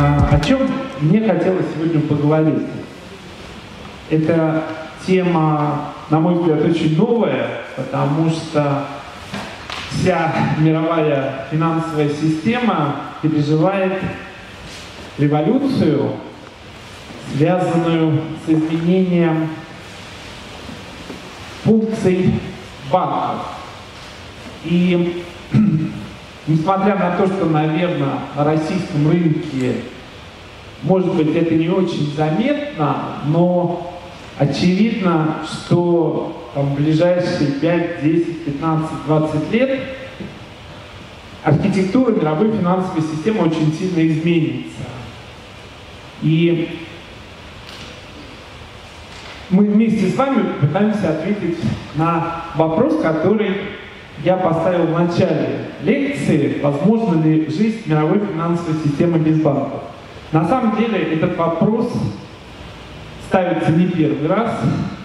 А, о чем мне хотелось сегодня поговорить? Это тема, на мой взгляд, очень новая, потому что вся мировая финансовая система переживает революцию, связанную с изменением функций банков. И несмотря на то, что, наверное, на российском рынке, может быть, это не очень заметно, но очевидно, что там, в ближайшие 5, 10, 15, 20 лет архитектура мировой финансовой системы очень сильно изменится. И мы вместе с вами пытаемся ответить на вопрос, который я поставил в начале лекции, возможно ли жизнь мировой финансовой системы без банков. На самом деле этот вопрос ставится не первый раз.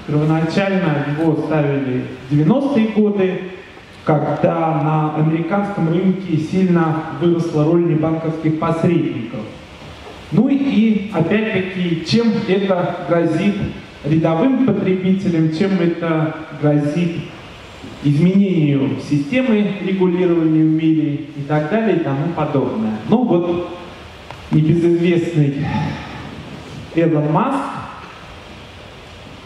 Первоначально его ставили в 90-е годы, когда на американском рынке сильно выросла роль небанковских посредников. Ну и опять-таки, чем это грозит рядовым потребителям, чем это грозит изменению системы регулирования в мире и так далее и тому подобное. Ну вот небезызвестный Элон Маск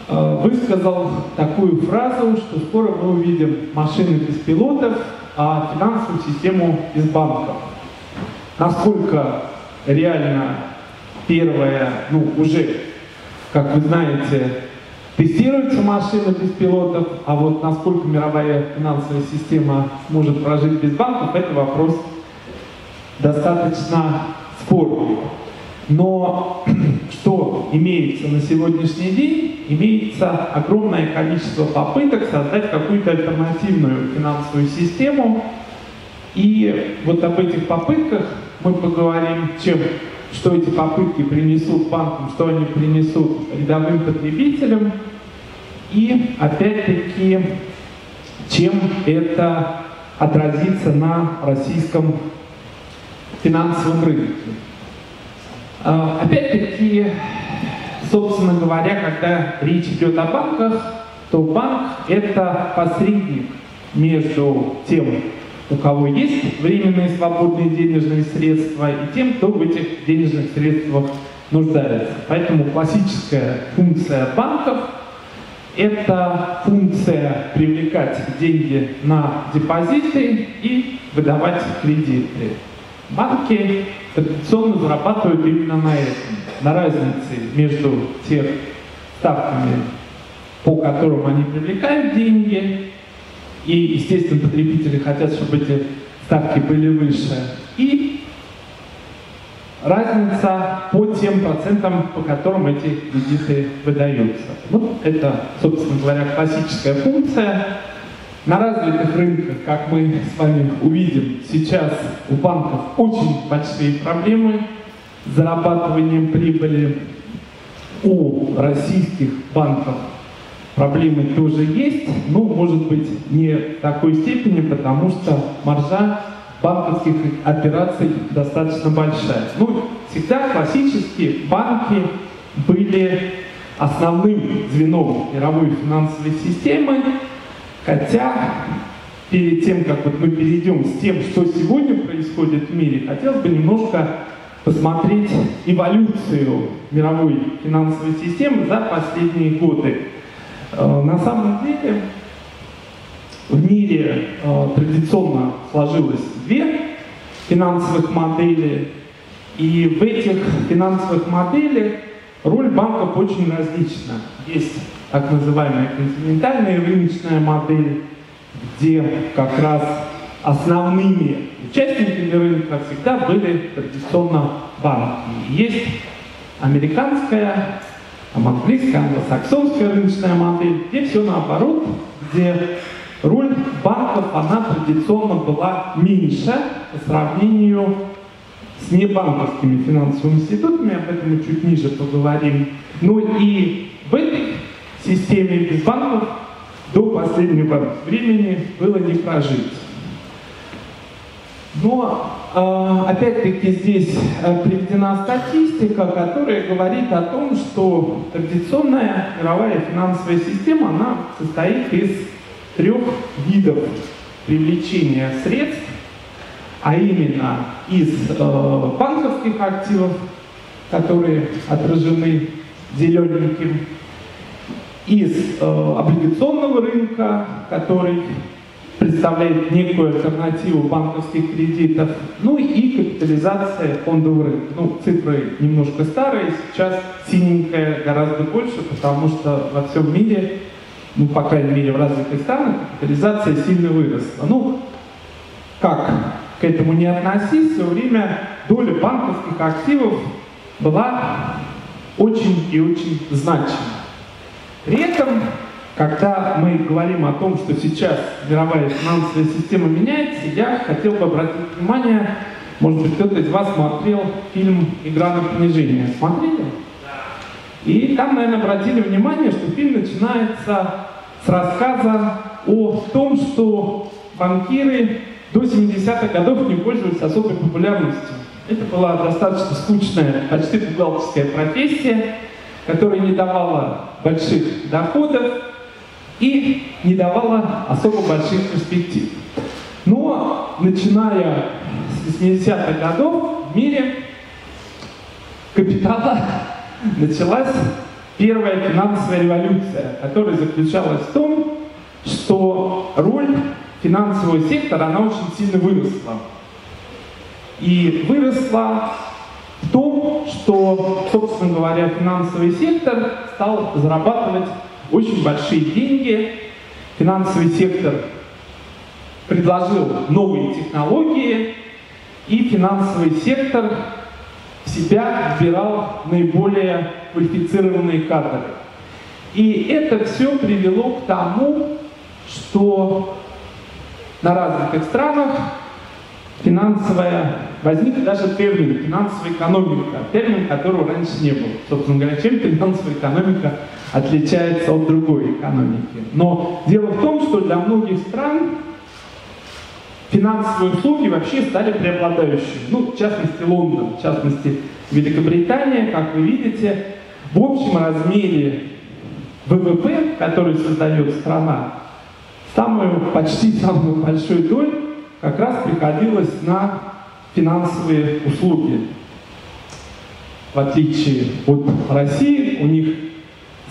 э, высказал такую фразу, что скоро мы увидим машины без пилотов, а финансовую систему без банков. Насколько реально первое, ну уже, как вы знаете, Тестируются машины без пилотов, а вот насколько мировая финансовая система может прожить без банков, это вопрос достаточно спорный. Но что имеется на сегодняшний день? Имеется огромное количество попыток создать какую-то альтернативную финансовую систему. И вот об этих попытках мы поговорим, чем что эти попытки принесут банкам, что они принесут рядовым потребителям, и опять-таки, чем это отразится на российском финансовом рынке. А, опять-таки, собственно говоря, когда речь идет о банках, то банк – это посредник между тем, у кого есть временные свободные денежные средства, и тем, кто в этих денежных средствах нуждается. Поэтому классическая функция банков – это функция привлекать деньги на депозиты и выдавать кредиты. Банки традиционно зарабатывают именно на этом, на разнице между тех ставками, по которым они привлекают деньги, и, естественно, потребители хотят, чтобы эти ставки были выше. И разница по тем процентам, по которым эти кредиты выдаются. Вот это, собственно говоря, классическая функция. На развитых рынках, как мы с вами увидим, сейчас у банков очень большие проблемы с зарабатыванием прибыли. У российских банков проблемы тоже есть, но, может быть, не в такой степени, потому что маржа банковских операций достаточно большая. Ну, всегда классически банки были основным звеном мировой финансовой системы, хотя перед тем, как вот мы перейдем с тем, что сегодня происходит в мире, хотелось бы немножко посмотреть эволюцию мировой финансовой системы за последние годы. Э, на самом деле в мире э, традиционно сложилось две финансовых модели, и в этих финансовых моделях роль банков очень различна. Есть так называемая континентальная рыночная модель, где как раз основными участниками рынка всегда были традиционно банки. Есть американская английская, англосаксонская рыночная модель, где все наоборот, где роль банков, она традиционно была меньше по сравнению с небанковскими финансовыми институтами, об этом мы чуть ниже поговорим. Ну и в этой системе без банков до последнего времени было не прожить. Но э, опять-таки здесь э, приведена статистика, которая говорит о том, что традиционная мировая финансовая система, она состоит из трех видов привлечения средств, а именно из э, банковских активов, которые отражены зелененьким, из э, облигационного рынка, который представляет некую альтернативу банковских кредитов, ну и капитализация фондового рынка. Ну, цифры немножко старые, сейчас синенькая гораздо больше, потому что во всем мире, ну, по крайней мере, в развитых странах, капитализация сильно выросла. Ну, как к этому не относись, все время доля банковских активов была очень и очень значима. При этом когда мы говорим о том, что сейчас мировая финансовая система меняется, я хотел бы обратить внимание, может быть, кто-то из вас смотрел фильм «Игра на понижение». Смотрели? И там, наверное, обратили внимание, что фильм начинается с рассказа о том, что банкиры до 70-х годов не пользовались особой популярностью. Это была достаточно скучная, почти бухгалтерская профессия, которая не давала больших доходов, и не давала особо больших перспектив. Но начиная с 80-х годов в мире капитала началась первая финансовая революция, которая заключалась в том, что роль финансового сектора, она очень сильно выросла. И выросла в том, что, собственно говоря, финансовый сектор стал зарабатывать очень большие деньги. Финансовый сектор предложил новые технологии, и финансовый сектор в себя вбирал наиболее квалифицированные кадры. И это все привело к тому, что на развитых странах финансовая, возник даже термин финансовая экономика, термин которого раньше не было. Собственно говоря, чем финансовая экономика отличается от другой экономики. Но дело в том, что для многих стран финансовые услуги вообще стали преобладающими. Ну, в частности, Лондон, в частности, Великобритания, как вы видите, в общем размере ВВП, который создает страна, самую, почти самую большую долю как раз приходилось на финансовые услуги. В отличие от России, у них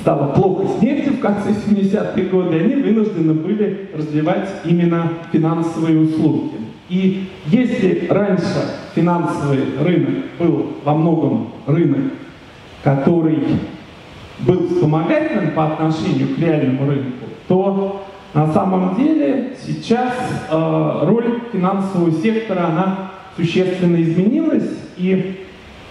стало плохо с нефтью в конце 70-е годы, они вынуждены были развивать именно финансовые услуги. И если раньше финансовый рынок был во многом рынок, который был вспомогательным по отношению к реальному рынку, то на самом деле сейчас э, роль финансового сектора она существенно изменилась. И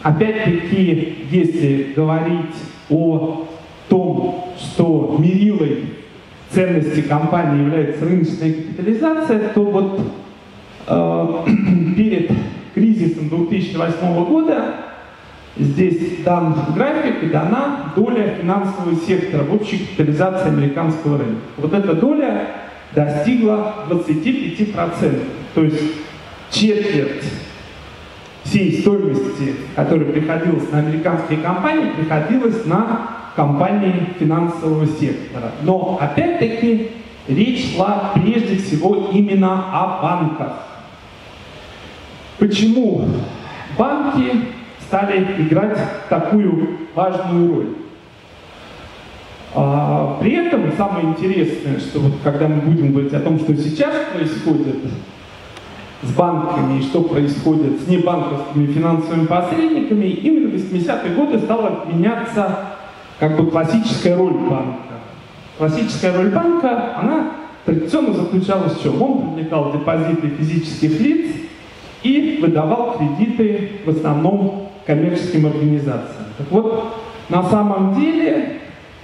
опять-таки, если говорить о том, что мерилой ценности компании является рыночная капитализация, то вот э, перед кризисом 2008 года здесь дан график и дана доля финансового сектора в общей капитализации американского рынка. Вот эта доля достигла 25%, то есть четверть всей стоимости, которая приходилась на американские компании, приходилась на компании финансового сектора. Но опять-таки речь шла прежде всего именно о банках. Почему банки стали играть такую важную роль? А, при этом самое интересное, что вот когда мы будем говорить о том, что сейчас происходит с банками и что происходит с небанковскими финансовыми посредниками, именно в 80-е годы стала меняться как бы классическая роль банка. Классическая роль банка, она традиционно заключалась в чем? Он привлекал депозиты физических лиц и выдавал кредиты в основном коммерческим организациям. Так вот, на самом деле,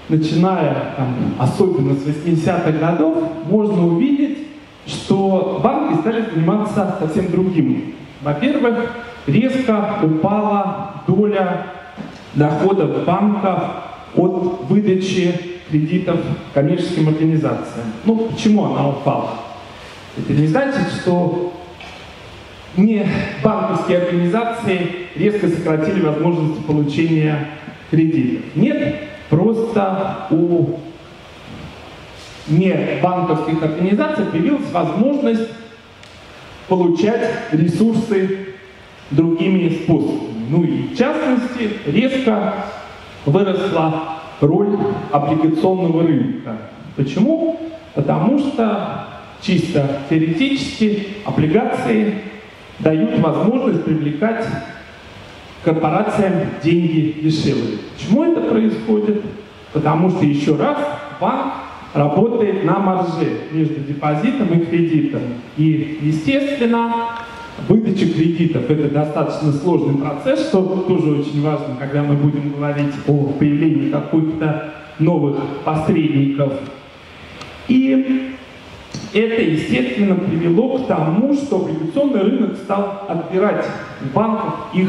начиная там, особенно с 80-х годов, можно увидеть, что банки стали заниматься совсем другим. Во-первых, резко упала доля доходов банков от выдачи кредитов коммерческим организациям. Ну, почему она упала? Это не значит, что не банковские организации резко сократили возможности получения кредитов. Нет, просто у не банковских организаций появилась возможность получать ресурсы другими способами. Ну и в частности резко выросла роль облигационного рынка. Почему? Потому что чисто теоретически облигации дают возможность привлекать корпорациям деньги дешевле. Почему это происходит? Потому что еще раз банк работает на марже между депозитом и кредитом. И, естественно, выдача кредитов – это достаточно сложный процесс, что тоже очень важно, когда мы будем говорить о появлении каких-то новых посредников. И это, естественно, привело к тому, что облигационный рынок стал отбирать у банков их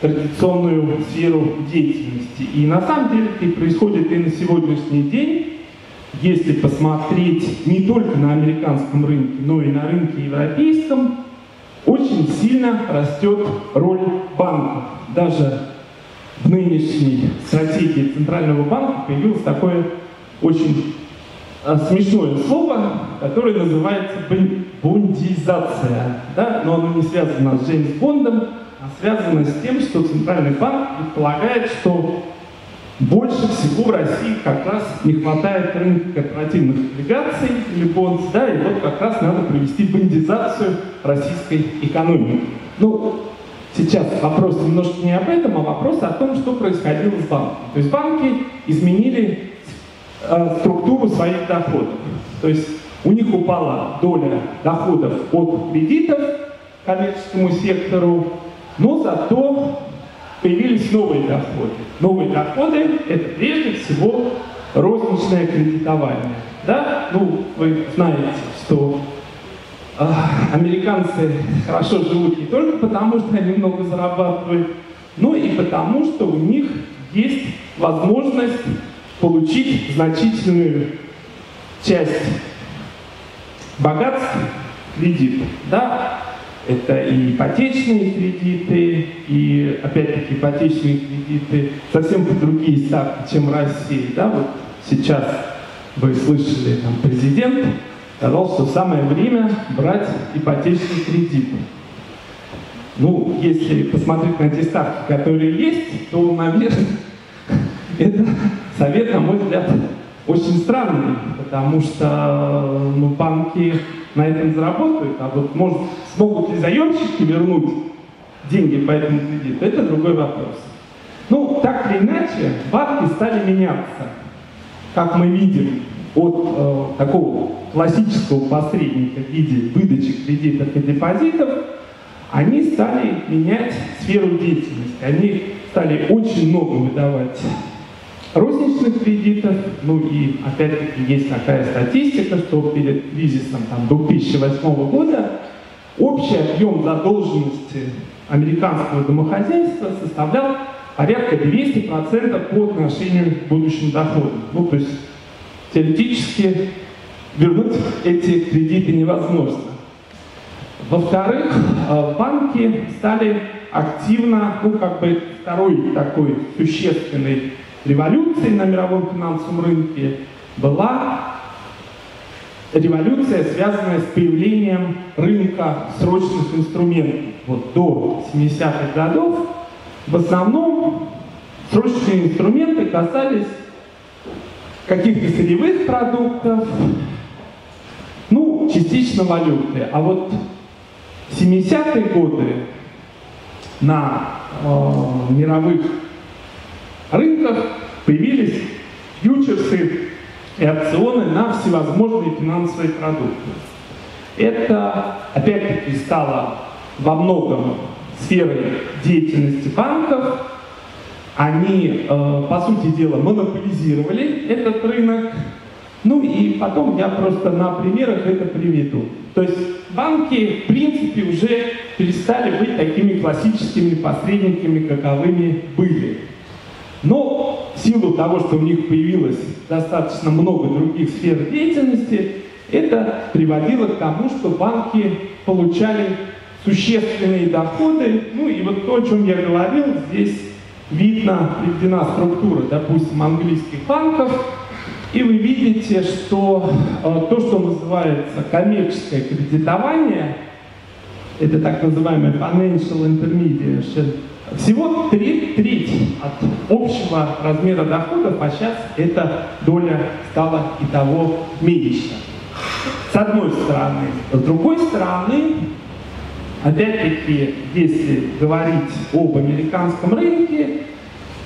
традиционную сферу деятельности. И на самом деле это происходит и на сегодняшний день. Если посмотреть не только на американском рынке, но и на рынке европейском, очень сильно растет роль банков. Даже в нынешней стратегии Центрального банка появилось такое очень а, смешное слово, которое называется бондизация. Да? Но оно не связано с Джеймс Бондом, а связано с тем, что Центральный банк предполагает, что больше всего в России как раз не хватает рынка корпоративных облигаций или бонс, да, и вот как раз надо провести бандизацию российской экономики. Ну, сейчас вопрос немножко не об этом, а вопрос о том, что происходило с банками. То есть банки изменили э, структуру своих доходов. То есть у них упала доля доходов от кредитов коммерческому сектору, но зато появились новые доходы. Новые доходы – это прежде всего розничное кредитование. Да? Ну, вы знаете, что э, американцы хорошо живут не только потому, что они много зарабатывают, но и потому, что у них есть возможность получить значительную часть богатств кредитов. Да? Это и ипотечные кредиты, и опять-таки ипотечные кредиты совсем другие ставки, чем в России. Да? Вот сейчас вы слышали, там, президент сказал, что самое время брать ипотечный кредит. Ну, если посмотреть на те ставки, которые есть, то, наверное, это совет, на мой взгляд, очень странный, потому что ну, банки на этом заработают, а вот может, смогут ли заемщики вернуть деньги по этому кредиту, это другой вопрос. Ну, так или иначе, банки стали меняться, как мы видим, от э, такого классического посредника в виде выдачи кредитов и депозитов, они стали менять сферу деятельности. Они стали очень много выдавать розничных кредитов, ну и опять-таки есть такая статистика, что перед кризисом там, 2008 года общий объем задолженности американского домохозяйства составлял порядка 200% по отношению к будущим доходам. Ну, то есть теоретически вернуть эти кредиты невозможно. Во-вторых, э, банки стали активно, ну, как бы второй такой существенный революцией на мировом финансовом рынке была революция, связанная с появлением рынка срочных инструментов. Вот до 70-х годов в основном срочные инструменты касались каких-то сырьевых продуктов, ну, частично валюты. А вот в 70-е годы на э, мировых рынках появились фьючерсы и опционы на всевозможные финансовые продукты. Это, опять-таки, стало во многом сферой деятельности банков. Они, э, по сути дела, монополизировали этот рынок. Ну и потом я просто на примерах это приведу. То есть банки, в принципе, уже перестали быть такими классическими посредниками, каковыми были. Но в силу того, что у них появилось достаточно много других сфер деятельности, это приводило к тому, что банки получали существенные доходы. Ну и вот то, о чем я говорил, здесь видно, приведена структура, допустим, английских банков, и вы видите, что э, то, что называется коммерческое кредитование, это так называемое financial intermediation, всего треть, треть от общего размера доходов, а сейчас эта доля стала и того меньше. С одной стороны. С другой стороны, опять-таки, если говорить об американском рынке,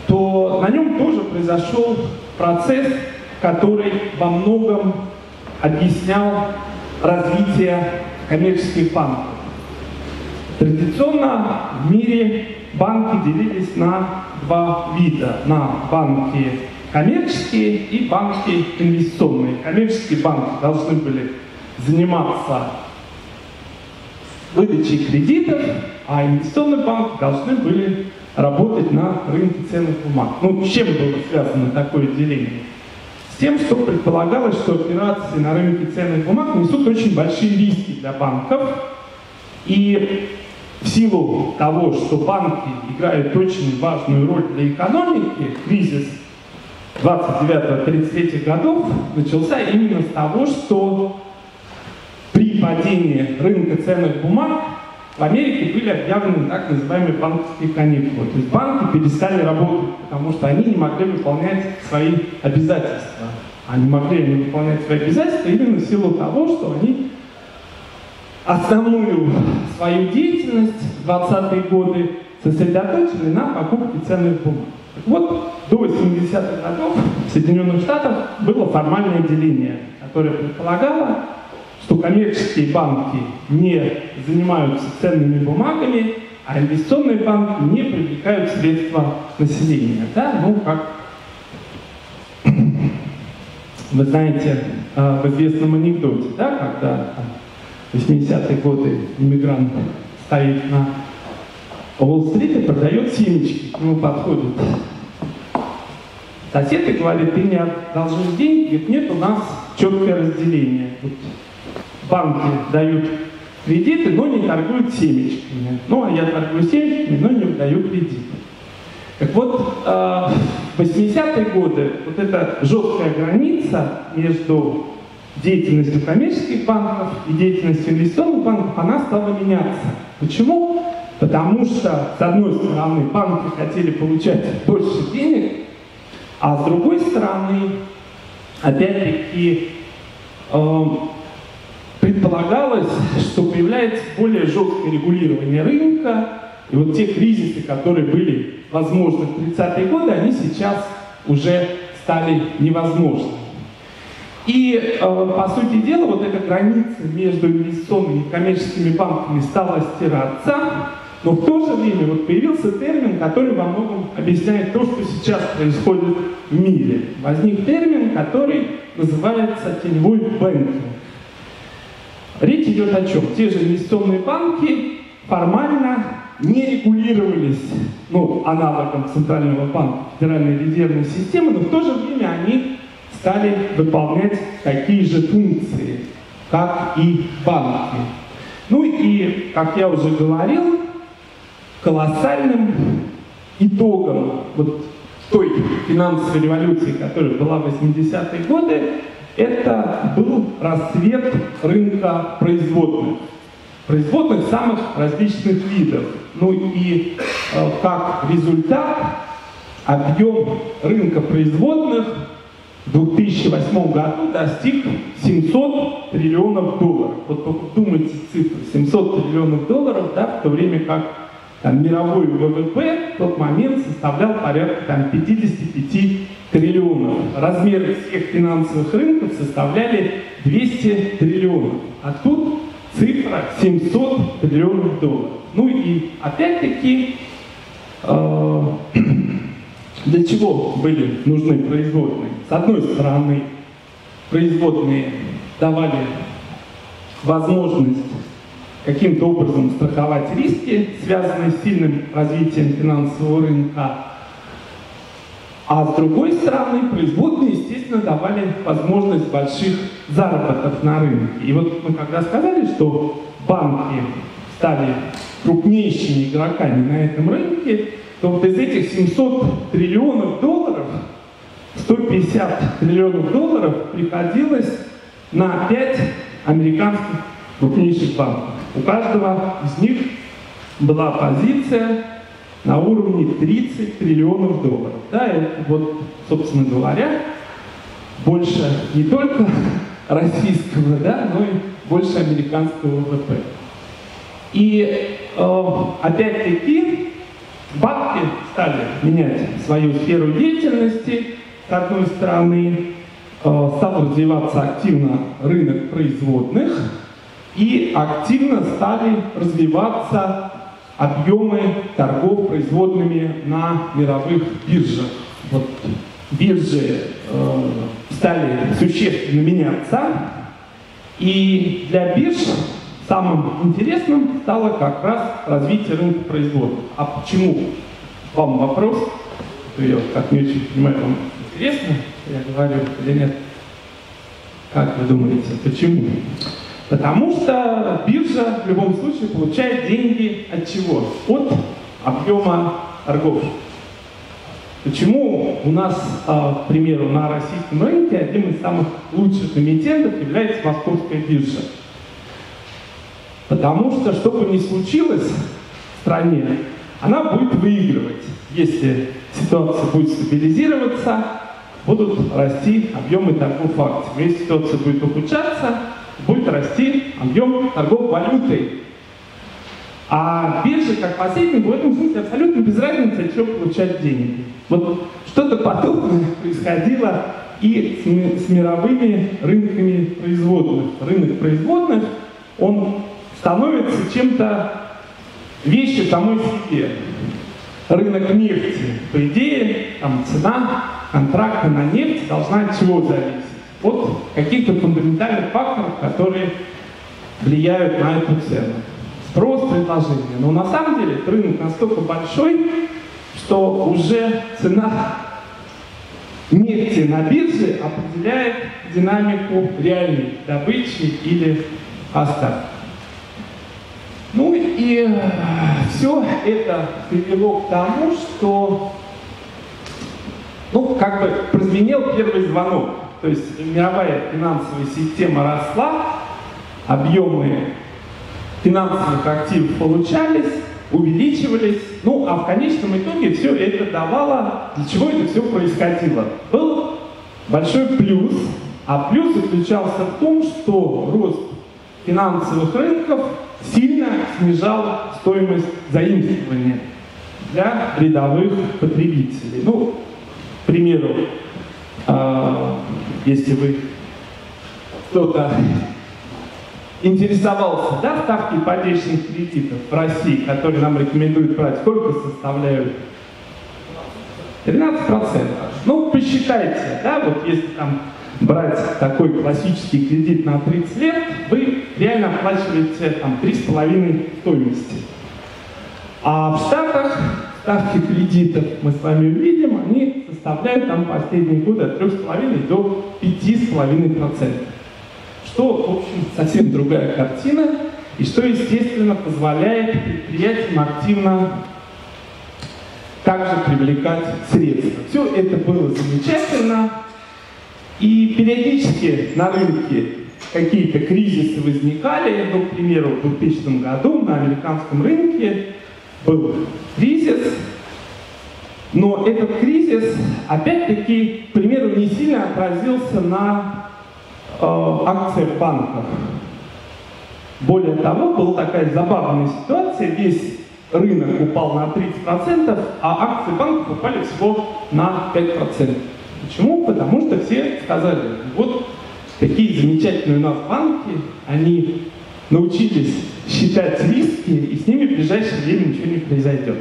то на нем тоже произошел процесс, который во многом объяснял развитие коммерческих банков. Традиционно в мире банки делились на два вида. На банки коммерческие и банки инвестиционные. Коммерческие банки должны были заниматься выдачей кредитов, а инвестиционные банки должны были работать на рынке ценных бумаг. Ну, с чем было связано такое деление? С тем, что предполагалось, что операции на рынке ценных бумаг несут очень большие риски для банков, и в силу того, что банки играют очень важную роль для экономики, кризис 29-33 годов начался именно с того, что при падении рынка ценных бумаг в Америке были объявлены так называемые банковские каникулы. То есть банки перестали работать, потому что они не могли выполнять свои обязательства. Они могли не выполнять свои обязательства именно в силу того, что они основную свою деятельность в 20-е годы сосредоточили на покупке ценных бумаг. Вот, до 80-х годов в Соединенных Штатах было формальное деление, которое предполагало, что коммерческие банки не занимаются ценными бумагами, а инвестиционные банки не привлекают средства населения. Да? Ну, как вы знаете э, в известном анекдоте, да, когда 80-е годы иммигрант стоит на Уолл-стрит и продает семечки. К нему подходит сосед и говорит, ты мне должен деньги? Говорит, нет, у нас четкое разделение. Вот банки дают кредиты, но не торгуют семечками. Ну, а я торгую семечками, но не даю кредиты. Так вот, э, в 80-е годы вот эта жесткая граница между деятельностью коммерческих банков и деятельностью инвестиционных банков, она стала меняться. Почему? Потому что, с одной стороны, банки хотели получать больше денег, а с другой стороны, опять-таки, э, предполагалось, что появляется более жесткое регулирование рынка, и вот те кризисы, которые были возможны в 30-е годы, они сейчас уже стали невозможны. И, э, по сути дела, вот эта граница между инвестиционными и коммерческими банками стала стираться, но в то же время вот появился термин, который во многом объясняет то, что сейчас происходит в мире. Возник термин, который называется теневой бэнкинг. Речь идет о чем? Те же инвестиционные банки формально не регулировались ну, аналогом Центрального банка, Федеральной резервной системы, но в то же время они стали выполнять такие же функции, как и банки. Ну и, как я уже говорил, колоссальным итогом вот той финансовой революции, которая была в 80-е годы, это был расцвет рынка производных. Производных самых различных видов. Ну и э, как результат объем рынка производных 2008 году достиг 700 триллионов долларов. Вот только думайте цифры, 700 триллионов долларов, да, в то время как там, мировой ВВП в тот момент составлял порядка там, 55 триллионов. Размеры всех финансовых рынков составляли 200 триллионов. А тут цифра 700 триллионов долларов. Ну и опять-таки э, для чего были нужны производные? С одной стороны, производные давали возможность каким-то образом страховать риски, связанные с сильным развитием финансового рынка. А с другой стороны, производные, естественно, давали возможность больших заработков на рынке. И вот мы когда сказали, что банки стали крупнейшими игроками на этом рынке, то вот из этих 700 триллионов долларов 150 триллионов долларов приходилось на 5 американских крупнейших банков. У каждого из них была позиция на уровне 30 триллионов долларов. Да, это вот, собственно говоря, больше не только российского, да, но и больше американского ВВП. И э, опять-таки банки стали менять свою сферу деятельности. С одной стороны, э, стал развиваться активно рынок производных, и активно стали развиваться объемы торгов производными на мировых биржах. Вот биржи э, стали существенно меняться, и для бирж самым интересным стало как раз развитие рынка производства. А почему? Вам вопрос, я как не очень понимаю, вам интересно, я говорю или нет? Как вы думаете, почему? Потому что биржа в любом случае получает деньги от чего? От объема торгов. Почему у нас, а, к примеру, на российском рынке одним из самых лучших эмитентов является московская биржа? Потому что, что бы ни случилось в стране, она будет выигрывать. Если ситуация будет стабилизироваться, будут расти объемы торгов акций. Если ситуация будет ухудшаться, будет расти объем торгов валютой. А биржа, как посредник, в этом смысле абсолютно без разницы, от чего получать деньги. Вот что-то подобное происходило и с, с мировыми рынками производных. Рынок производных, он становится чем-то вещью самой себе. Рынок нефти, по идее, там цена контракта на нефть должна от чего зависеть? от каких-то фундаментальных факторов, которые влияют на эту цену. Спрос, предложение. Но на самом деле рынок настолько большой, что уже цена нефти на бирже определяет динамику реальной добычи или поставки. Ну и э, все это привело к тому, что ну, как бы прозвенел первый звонок. То есть мировая финансовая система росла, объемы финансовых активов получались, увеличивались, ну а в конечном итоге все это давало, для чего это все происходило. Был большой плюс, а плюс заключался в том, что рост финансовых рынков сильно снижал стоимость заимствования для рядовых потребителей. Ну, примеру, а, если вы кто-то интересовался, да, ставки ипотечных кредитов в России, которые нам рекомендуют брать, сколько составляют? 13%. Ну, посчитайте, да, вот если там брать такой классический кредит на 30 лет, вы реально оплачиваете там 3,5 стоимости. А в Штатах ставки кредитов мы с вами увидим, они составляют там последние годы от 3,5 до 5,5%. Что, в общем, совсем другая картина, и что, естественно, позволяет предприятиям активно также привлекать средства. Все это было замечательно, и периодически на рынке какие-то кризисы возникали. Ну, к примеру, в 2000 году на американском рынке был кризис, но этот кризис, опять-таки, к примеру, не сильно отразился на э, акциях банков. Более того, была такая забавная ситуация, весь рынок упал на 30%, а акции банков упали всего на 5%. Почему? Потому что все сказали, вот такие замечательные у нас банки, они научились считать риски, и с ними в ближайшее время ничего не произойдет.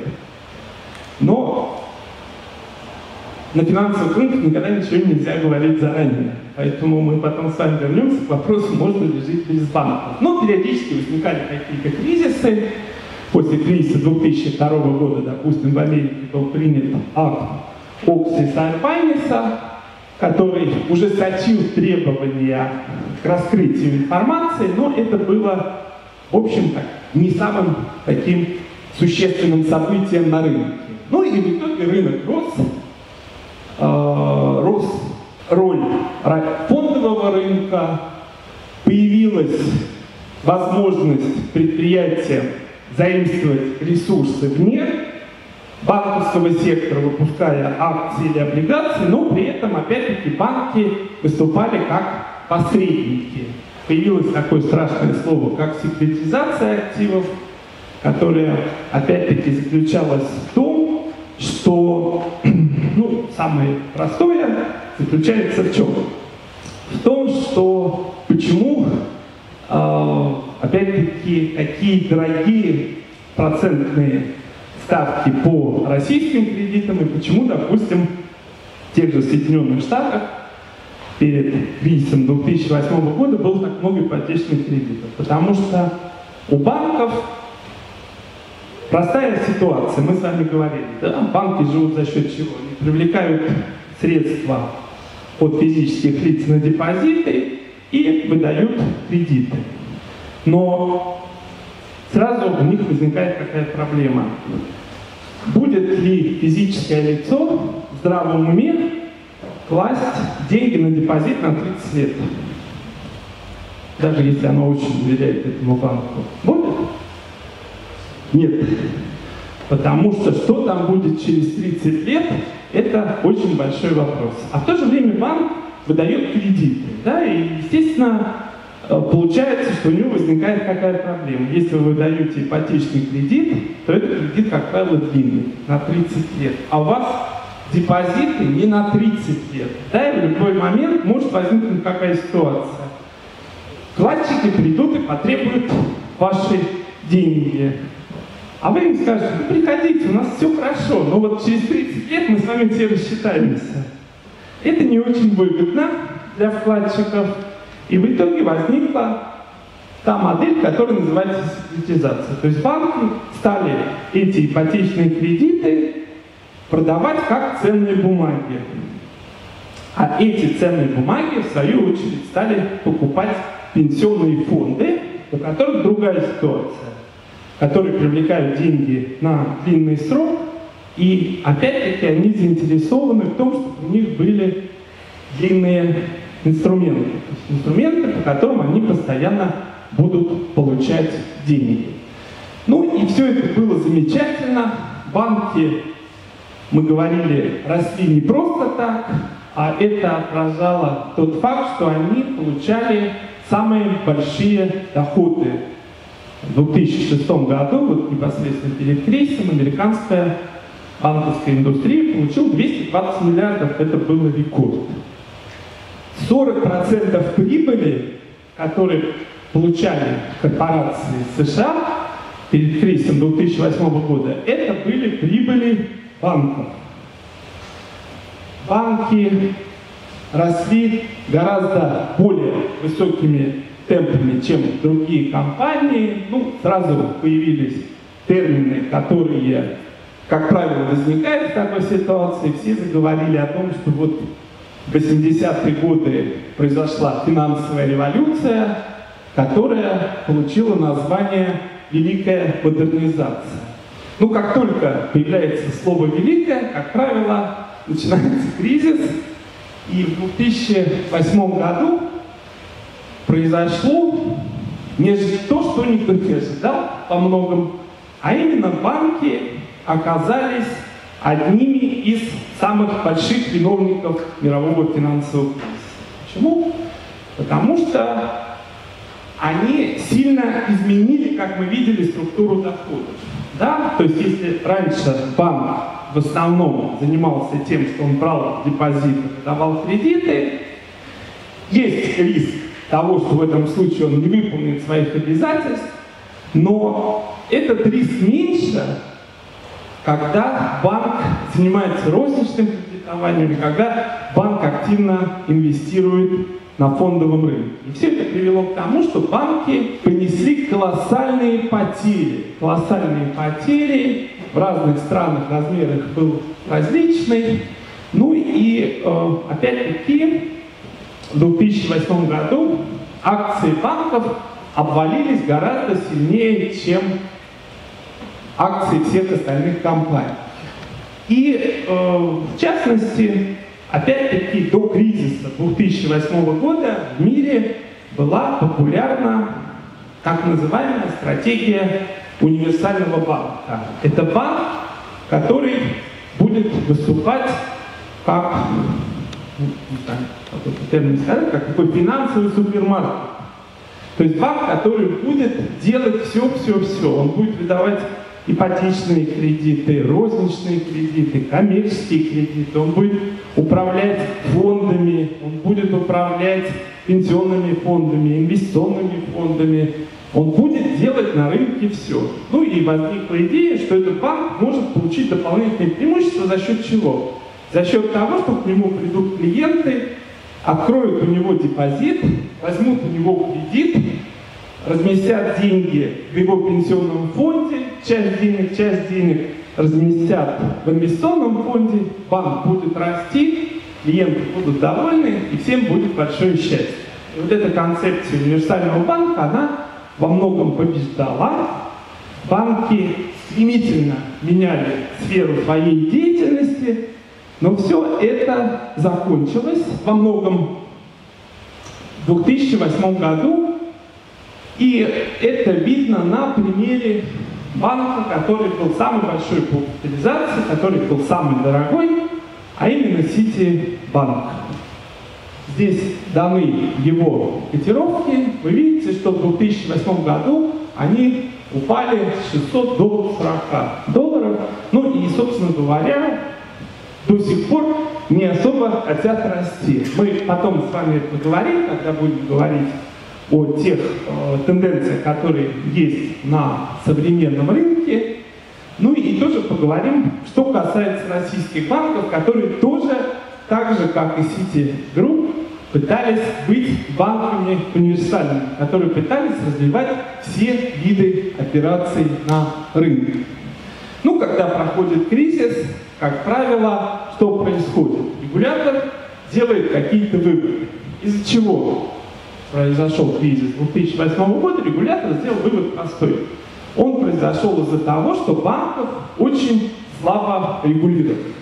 Но на финансовых рынках никогда ничего нельзя говорить заранее. Поэтому мы потом с вами вернемся к вопросу, можно ли жить без банков. Но периодически возникали какие-то кризисы. После кризиса 2002 года, допустим, в Америке был принят акт Окси Сайрбайниса, который ужесточил требования к раскрытию информации, но это было, в общем, так, не самым таким существенным событием на рынке. Ну и в итоге рынок рос, рос роль фондового рынка, появилась возможность предприятия заимствовать ресурсы вне банковского сектора, выпуская акции или облигации, но при этом, опять-таки, банки выступали как посредники. Появилось такое страшное слово, как секретизация активов, которая, опять-таки, заключалась в том, что, ну, самое простое заключается в чем? В том, что почему а, опять-таки, какие дорогие процентные ставки по российским кредитам и почему, допустим, в тех же Соединенных Штатах перед кризисом 2008 года было так много ипотечных кредитов. Потому что у банков простая ситуация, мы с вами говорили, да, банки живут за счет чего? Они привлекают средства от физических лиц на депозиты и выдают кредиты. Но сразу у них возникает какая проблема. Будет ли физическое лицо в здравом уме класть деньги на депозит на 30 лет? Даже если оно очень доверяет этому банку. Будет? Нет. Потому что что там будет через 30 лет, это очень большой вопрос. А в то же время банк выдает кредиты. Да, и, естественно, э, получается, что у него возникает какая проблема. Если вы выдаете ипотечный кредит, то этот кредит, как правило, длинный, на 30 лет. А у вас депозиты не на 30 лет. Да, и в любой момент может возникнуть какая ситуация. Вкладчики придут и потребуют ваши деньги. А вы им скажете, ну приходите, у нас все хорошо, но вот через 30 лет мы с вами все рассчитаемся. Это не очень выгодно для вкладчиков, и в итоге возникла та модель, которая называется секретизация. То есть банки стали эти ипотечные кредиты продавать как ценные бумаги. А эти ценные бумаги, в свою очередь, стали покупать пенсионные фонды, у которых другая ситуация которые привлекают деньги на длинный срок, и опять-таки они заинтересованы в том, чтобы у них были длинные инструменты. Инструменты, по которым они постоянно будут получать деньги. Ну и все это было замечательно. Банки, мы говорили, росли не просто так, а это отражало тот факт, что они получали самые большие доходы 2006 году, вот непосредственно перед кризисом, американская банковская индустрия получила 220 миллиардов, это был рекорд. 40% прибыли, которые получали корпорации США перед кризисом 2008 года, это были прибыли банков. Банки росли гораздо более высокими темпами, чем другие компании. Ну, сразу появились термины, которые, как правило, возникают в такой ситуации. Все заговорили о том, что вот в 80-е годы произошла финансовая революция, которая получила название «Великая модернизация». Ну, как только появляется слово «великая», как правило, начинается кризис, и в 2008 году произошло не то, что никто не ожидал по многом, а именно банки оказались одними из самых больших виновников мирового финансового кризиса. Почему? Потому что они сильно изменили, как мы видели, структуру доходов. Да? То есть если раньше банк в основном занимался тем, что он брал депозиты, давал кредиты, есть риск того, что в этом случае он не выполнит своих обязательств, но этот риск меньше, когда банк занимается розничным кредитованием, когда банк активно инвестирует на фондовом рынке. И все это привело к тому, что банки понесли колоссальные потери. Колоссальные потери в разных странах размер их был различный. Ну и э, опять-таки в 2008 году акции банков обвалились гораздо сильнее, чем акции всех остальных компаний. И э, в частности, опять-таки до кризиса 2008 года в мире была популярна так называемая стратегия универсального банка. Это банк, который будет выступать как, ну, не знаю, какой термин сказать, как такой финансовый супермаркет. То есть банк, который будет делать все, все, все. Он будет выдавать ипотечные кредиты, розничные кредиты, коммерческие кредиты. Он будет управлять фондами, он будет управлять пенсионными фондами, инвестиционными фондами. Он будет делать на рынке все. Ну и возникла идея, что этот банк может получить дополнительные преимущества за счет чего? За счет того, что к нему придут клиенты, откроют у него депозит, возьмут у него кредит, разместят деньги в его пенсионном фонде, часть денег, часть денег разместят в инвестиционном фонде, банк будет расти, клиенты будут довольны, и всем будет большое счастье. И вот эта концепция универсального банка, она во многом побеждала. Банки стремительно меняли сферу своей деятельности, но все это закончилось во многом в 2008 году, и это видно на примере банка, который был самый большой по капитализации, который был самый дорогой, а именно Сити-банк. Здесь даны его котировки. Вы видите, что в 2008 году они упали с 600 до 40 долларов. Ну и, собственно говоря, до сих пор не особо хотят расти. Мы потом с вами поговорим, когда будем говорить о тех э, тенденциях, которые есть на современном рынке. Ну и тоже поговорим, что касается российских банков, которые тоже, так же как и City Group, пытались быть банками универсальными, которые пытались развивать все виды операций на рынке. Ну, когда проходит кризис, как правило, что происходит? Регулятор делает какие-то выводы. Из-за чего произошел кризис 2008 года, регулятор сделал вывод простой. Он произошел из-за того, что банков очень слабо регулировали.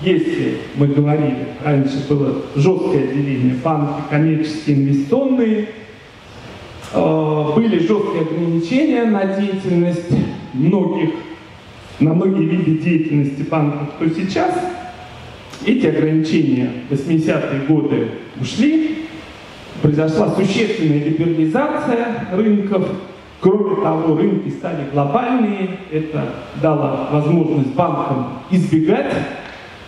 Если мы говорили, раньше было жесткое деление банки, коммерческие, инвестиционные, э, были жесткие ограничения на деятельность многих на многие виды деятельности банков, то сейчас эти ограничения в 80-е годы ушли, произошла существенная либерализация рынков, кроме того, рынки стали глобальные, это дало возможность банкам избегать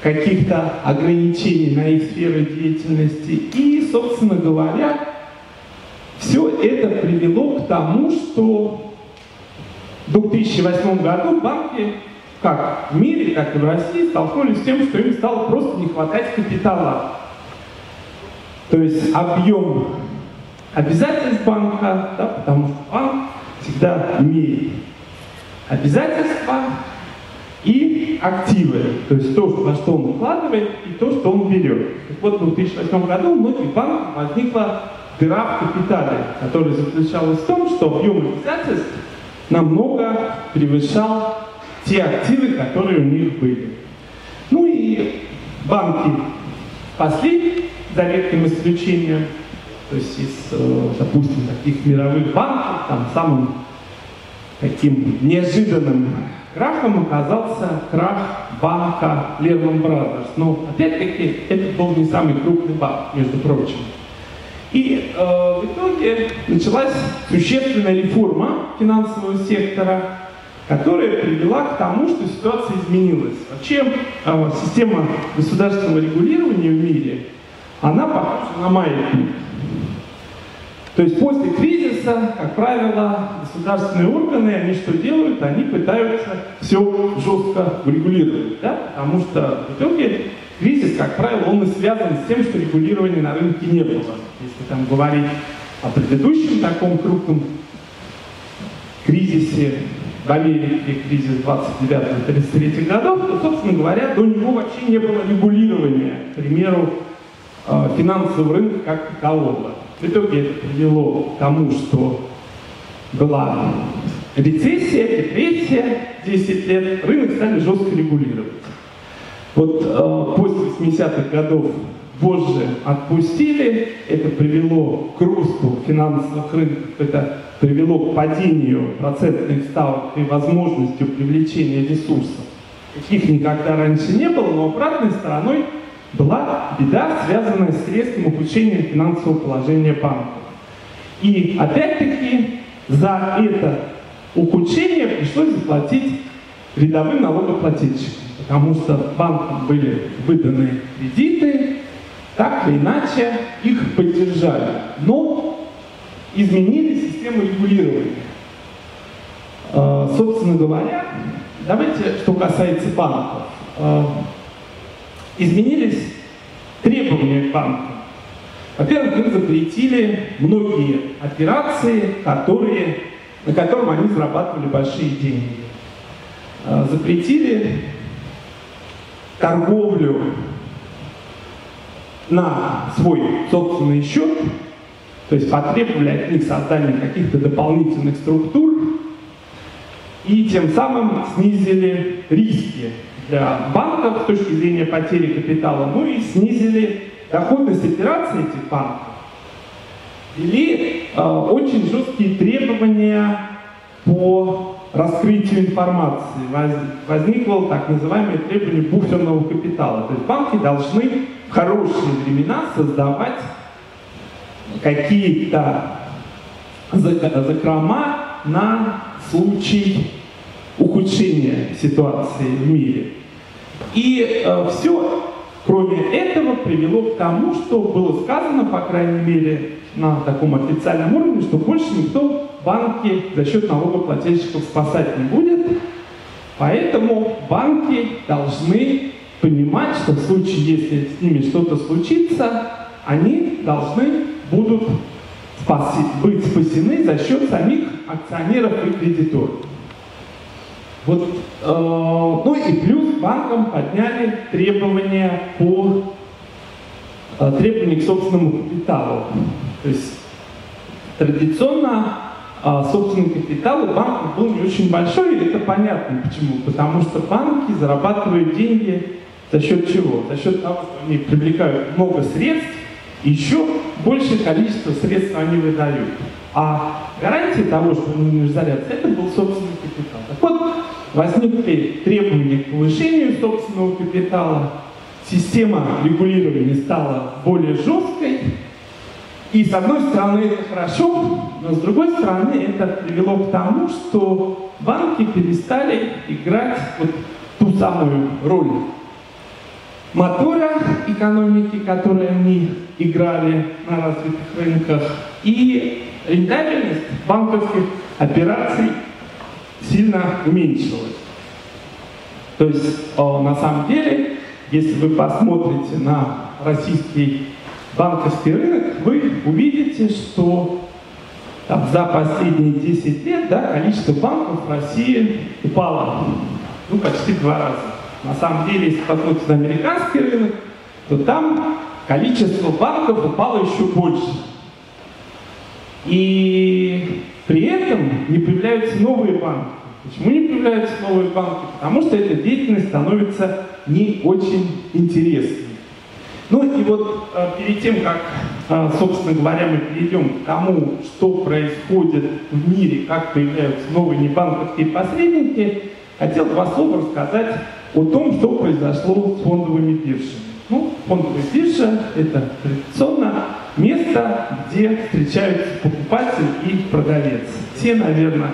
каких-то ограничений на их сферы деятельности. И, собственно говоря, все это привело к тому, что в 2008 году банки, как в мире, так и в России, столкнулись с тем, что им стало просто не хватать капитала. То есть объем обязательств банка, да, потому что банк всегда имеет обязательства и активы, то есть то, во что он вкладывает, и то, что он берет. Так вот, в 2008 году у многих банков возникла дыра в капитале, которая заключалась в том, что объем обязательств намного превышал те активы, которые у них были. Ну и банки спасли, за редким исключением, то есть из, э, допустим, таких мировых банков, там самым таким неожиданным крахом оказался крах банка Lehman Brothers. Но опять-таки это был не самый крупный банк, между прочим. И э, в итоге началась существенная реформа финансового сектора, которая привела к тому, что ситуация изменилась. Вообще э, система государственного регулирования в мире, она похожа на маятник. То есть после кризиса, как правило, государственные органы, они что делают? Они пытаются все жестко урегулировать, да? потому что в итоге кризис, как правило, он и связан с тем, что регулирования на рынке не было. Если там говорить о предыдущем таком крупном кризисе в Америке, кризис 29-33 годов, то, собственно говоря, до него вообще не было регулирования, к примеру, э, финансового рынка как такового. В итоге это привело к тому, что была рецессия, депрессия, 10 лет, рынок стали жестко регулировать. Вот э, после 80-х годов позже отпустили, это привело к росту финансовых рынков, это привело к падению процентных ставок и возможностью привлечения ресурсов. Каких никогда раньше не было, но обратной стороной была беда, связанная с резким ухудшением финансового положения банков. И опять-таки за это ухудшение пришлось заплатить рядовым налогоплательщикам, потому что банкам были выданы кредиты, так или иначе их поддержали. Но изменили систему регулирования. Э, собственно говоря, давайте, что касается банков. Э, изменились требования к банкам. Во-первых, им запретили многие операции, которые, на котором они зарабатывали большие деньги. Э, запретили торговлю на свой собственный счет, то есть потребовали от них создания каких-то дополнительных структур и тем самым снизили риски для банков с точки зрения потери капитала, ну и снизили доходность операций этих банков. Ввели э, очень жесткие требования по раскрытию информации. Воз, возникло так называемое требование буферного капитала. То есть банки должны в хорошие времена создавать какие-то закрома на случай ухудшения ситуации в мире. И э, все, кроме этого, привело к тому, что было сказано, по крайней мере, на таком официальном уровне, что больше никто банки за счет налогоплательщиков спасать не будет. Поэтому банки должны понимать, что в случае, если с ними что-то случится, они должны будут спаси, быть спасены за счет самих акционеров и кредиторов. Вот, э, ну и плюс банкам подняли требования по э, требования к собственному капиталу. То есть традиционно э, собственный капитал у банков был не очень большой, и это понятно почему. Потому что банки зарабатывают деньги за счет чего? За счет того, что они привлекают много средств, еще большее количество средств они выдают. А гарантия того, что они не разорятся, это был собственный капитал. Так вот, возникли требования к повышению собственного капитала, система регулирования стала более жесткой, и с одной стороны это хорошо, но с другой стороны это привело к тому, что банки перестали играть вот ту самую роль мотора экономики, которые они играли на развитых рынках, и рентабельность банковских операций сильно уменьшилась. То есть на самом деле, если вы посмотрите на российский банковский рынок, вы увидите, что там, за последние 10 лет да, количество банков в России упало ну, почти в два раза. На самом деле, если посмотреть на американский рынок, то там количество банков упало еще больше. И при этом не появляются новые банки. Почему не появляются новые банки? Потому что эта деятельность становится не очень интересной. Ну и вот э, перед тем, как, э, собственно говоря, мы перейдем к тому, что происходит в мире, как появляются новые небанковские посредники, хотел два слова рассказать о том, что произошло с фондовыми биржами. Ну, фондовая биржа – это традиционно место, где встречаются покупатель и продавец. Все, наверное,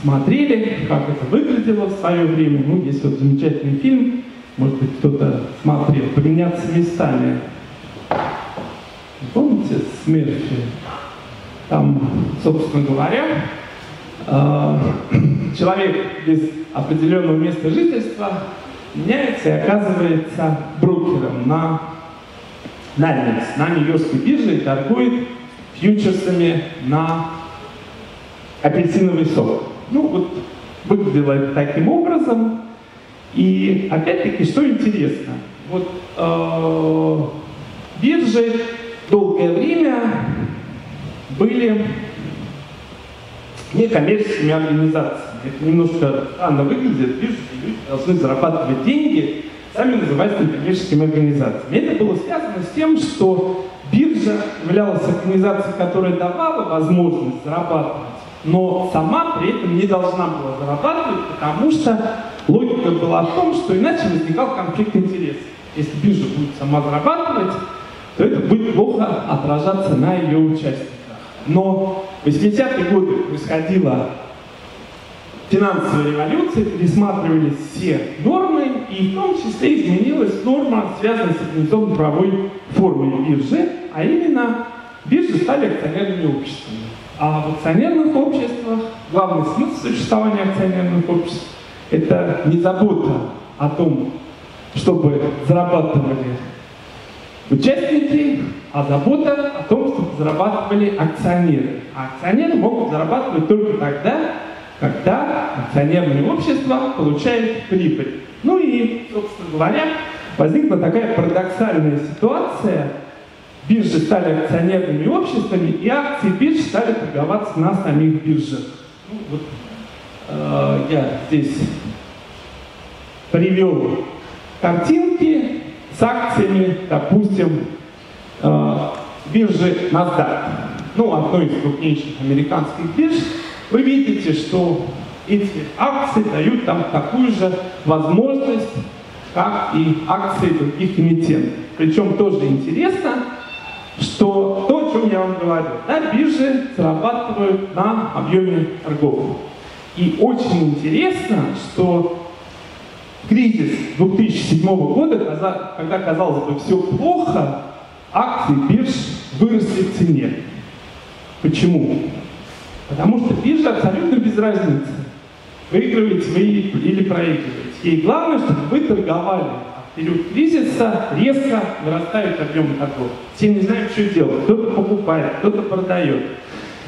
смотрели, как это выглядело в свое время. Ну, есть вот замечательный фильм, может быть, кто-то смотрел, «Поменяться местами». Помните, с? Там, собственно говоря, человек без определенного места жительства меняется и оказывается брокером на Нальникс, на Нью-Йоркской бирже и торгует фьючерсами на апельсиновый сок. Ну вот выглядело это таким образом. И опять-таки, что интересно, вот э, биржи долгое время были некоммерческими организациями. Это немножко странно выглядит, пишут, люди должны зарабатывать деньги, сами называются некоммерческими организациями. Это было связано с тем, что биржа являлась организацией, которая давала возможность зарабатывать, но сама при этом не должна была зарабатывать, потому что логика была в том, что иначе возникал конфликт интересов. Если биржа будет сама зарабатывать, то это будет плохо отражаться на ее участниках. Но в 80-е годы происходила финансовая революция, пересматривались все нормы, и в том числе изменилась норма, связанная с организованной правовой формой биржи, а именно биржи стали акционерными обществами. А в акционерных обществах главный смысл существования акционерных обществ – это не забота о том, чтобы зарабатывали участники, а забота о том, чтобы зарабатывали акционеры. А акционеры могут зарабатывать только тогда, когда акционерное общество получает прибыль. Ну и, собственно говоря, возникла такая парадоксальная ситуация. Биржи стали акционерными обществами, и акции бирж стали торговаться на самих биржах. Ну, вот, э, я здесь привел картинки с акциями, допустим, биржи NASDAQ, ну, одной из крупнейших американских бирж, вы видите, что эти акции дают там такую же возможность, как и акции других эмитентов. Причем тоже интересно, что то, о чем я вам говорил, да, биржи зарабатывают на объеме торгов. И очень интересно, что кризис 2007 года, когда, казалось бы, все плохо, акции бирж выросли в цене. Почему? Потому что биржа абсолютно без разницы. Выигрываете вы или проигрываете. Ей главное, чтобы вы торговали. В период кризиса резко вырастает объем торгов. Все не знают, что делать. Кто-то покупает, кто-то продает.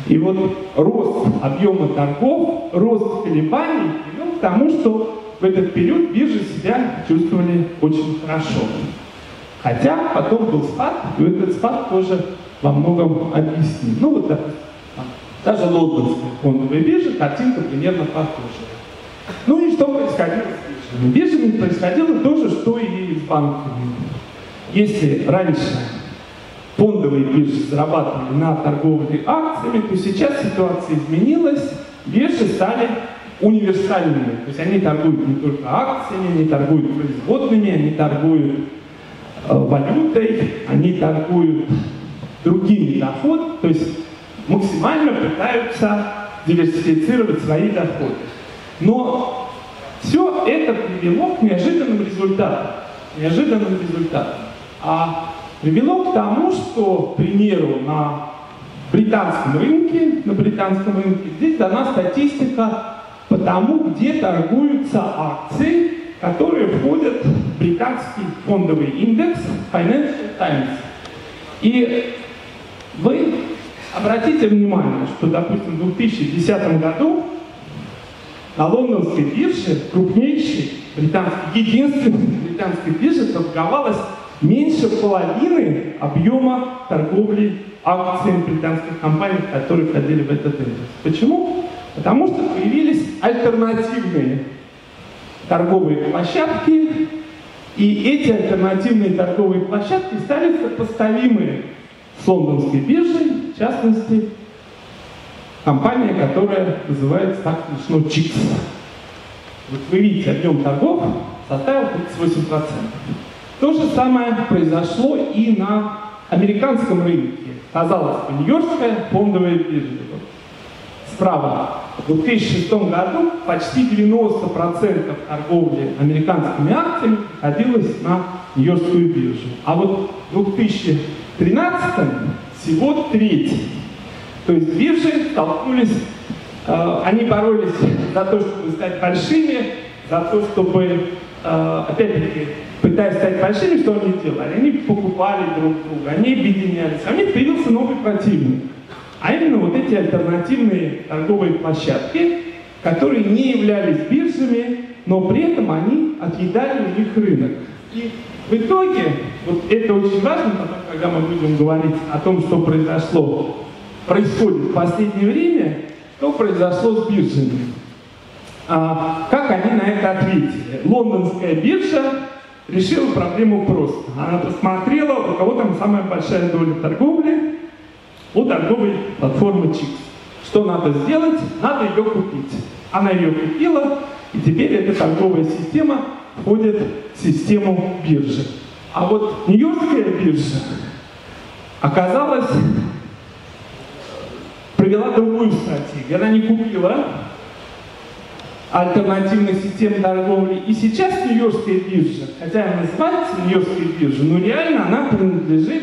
И вот рост объема торгов, рост колебаний привел к тому, что в этот период биржи себя чувствовали очень хорошо. Хотя потом был спад, и этот спад тоже во многом объясним. Ну вот, допустим, даже лондонская фондовая биржа, картинка примерно похожая. Ну и что происходило с биржами? Биржами происходило то же, что и с банками. Если раньше фондовые биржи зарабатывали на торговле акциями, то сейчас ситуация изменилась, биржи стали универсальными. То есть они торгуют не только акциями, они торгуют производными, они торгуют валютой, они торгуют другими доходами. То есть максимально пытаются диверсифицировать свои доходы. Но все это привело к неожиданным результатам. Неожиданным результатам. А привело к тому, что, к примеру, на британском рынке, на британском рынке здесь дана статистика по тому, где торгуются акции, которые входят в британский фондовый индекс Financial Times. И вы Обратите внимание, что, допустим, в 2010 году на лондонской бирже, крупнейшей британской, единственной британской бирже, торговалось меньше половины объема торговли акциями британских компаний, которые входили в этот индекс. Почему? Потому что появились альтернативные торговые площадки, и эти альтернативные торговые площадки стали сопоставимы с лондонской биржей, в частности, компания, которая называется так смешно ЧИКС. Вот вы видите, объем торгов составил 38%. То же самое произошло и на американском рынке. Казалось бы, Нью-Йоркская фондовая биржа. Справа. В 2006 году почти 90% торговли американскими акциями приходилось на Нью-Йоркскую биржу. А вот в 2013 всего треть. То есть биржи столкнулись, э, они боролись за то, чтобы стать большими, за то, чтобы, э, опять-таки, пытаясь стать большими, что они делали? Они покупали друг друга, они объединялись. А у них появился новый противник. А именно вот эти альтернативные торговые площадки, которые не являлись биржами, но при этом они отъедали у них рынок. И в итоге, вот это очень важно, потом, когда мы будем говорить о том, что произошло, происходит в последнее время, что произошло с биржами. А, как они на это ответили? Лондонская биржа решила проблему просто. Она посмотрела, у кого там самая большая доля торговли, у торговой платформы Чикс. Что надо сделать? Надо ее купить. Она ее купила, и теперь эта торговая система входит в систему биржи. А вот Нью-Йоркская биржа оказалась, провела другую стратегию. Она не купила альтернативных систем торговли. И сейчас Нью-Йоркская биржа, хотя она называется Нью-Йоркская биржа, но реально она принадлежит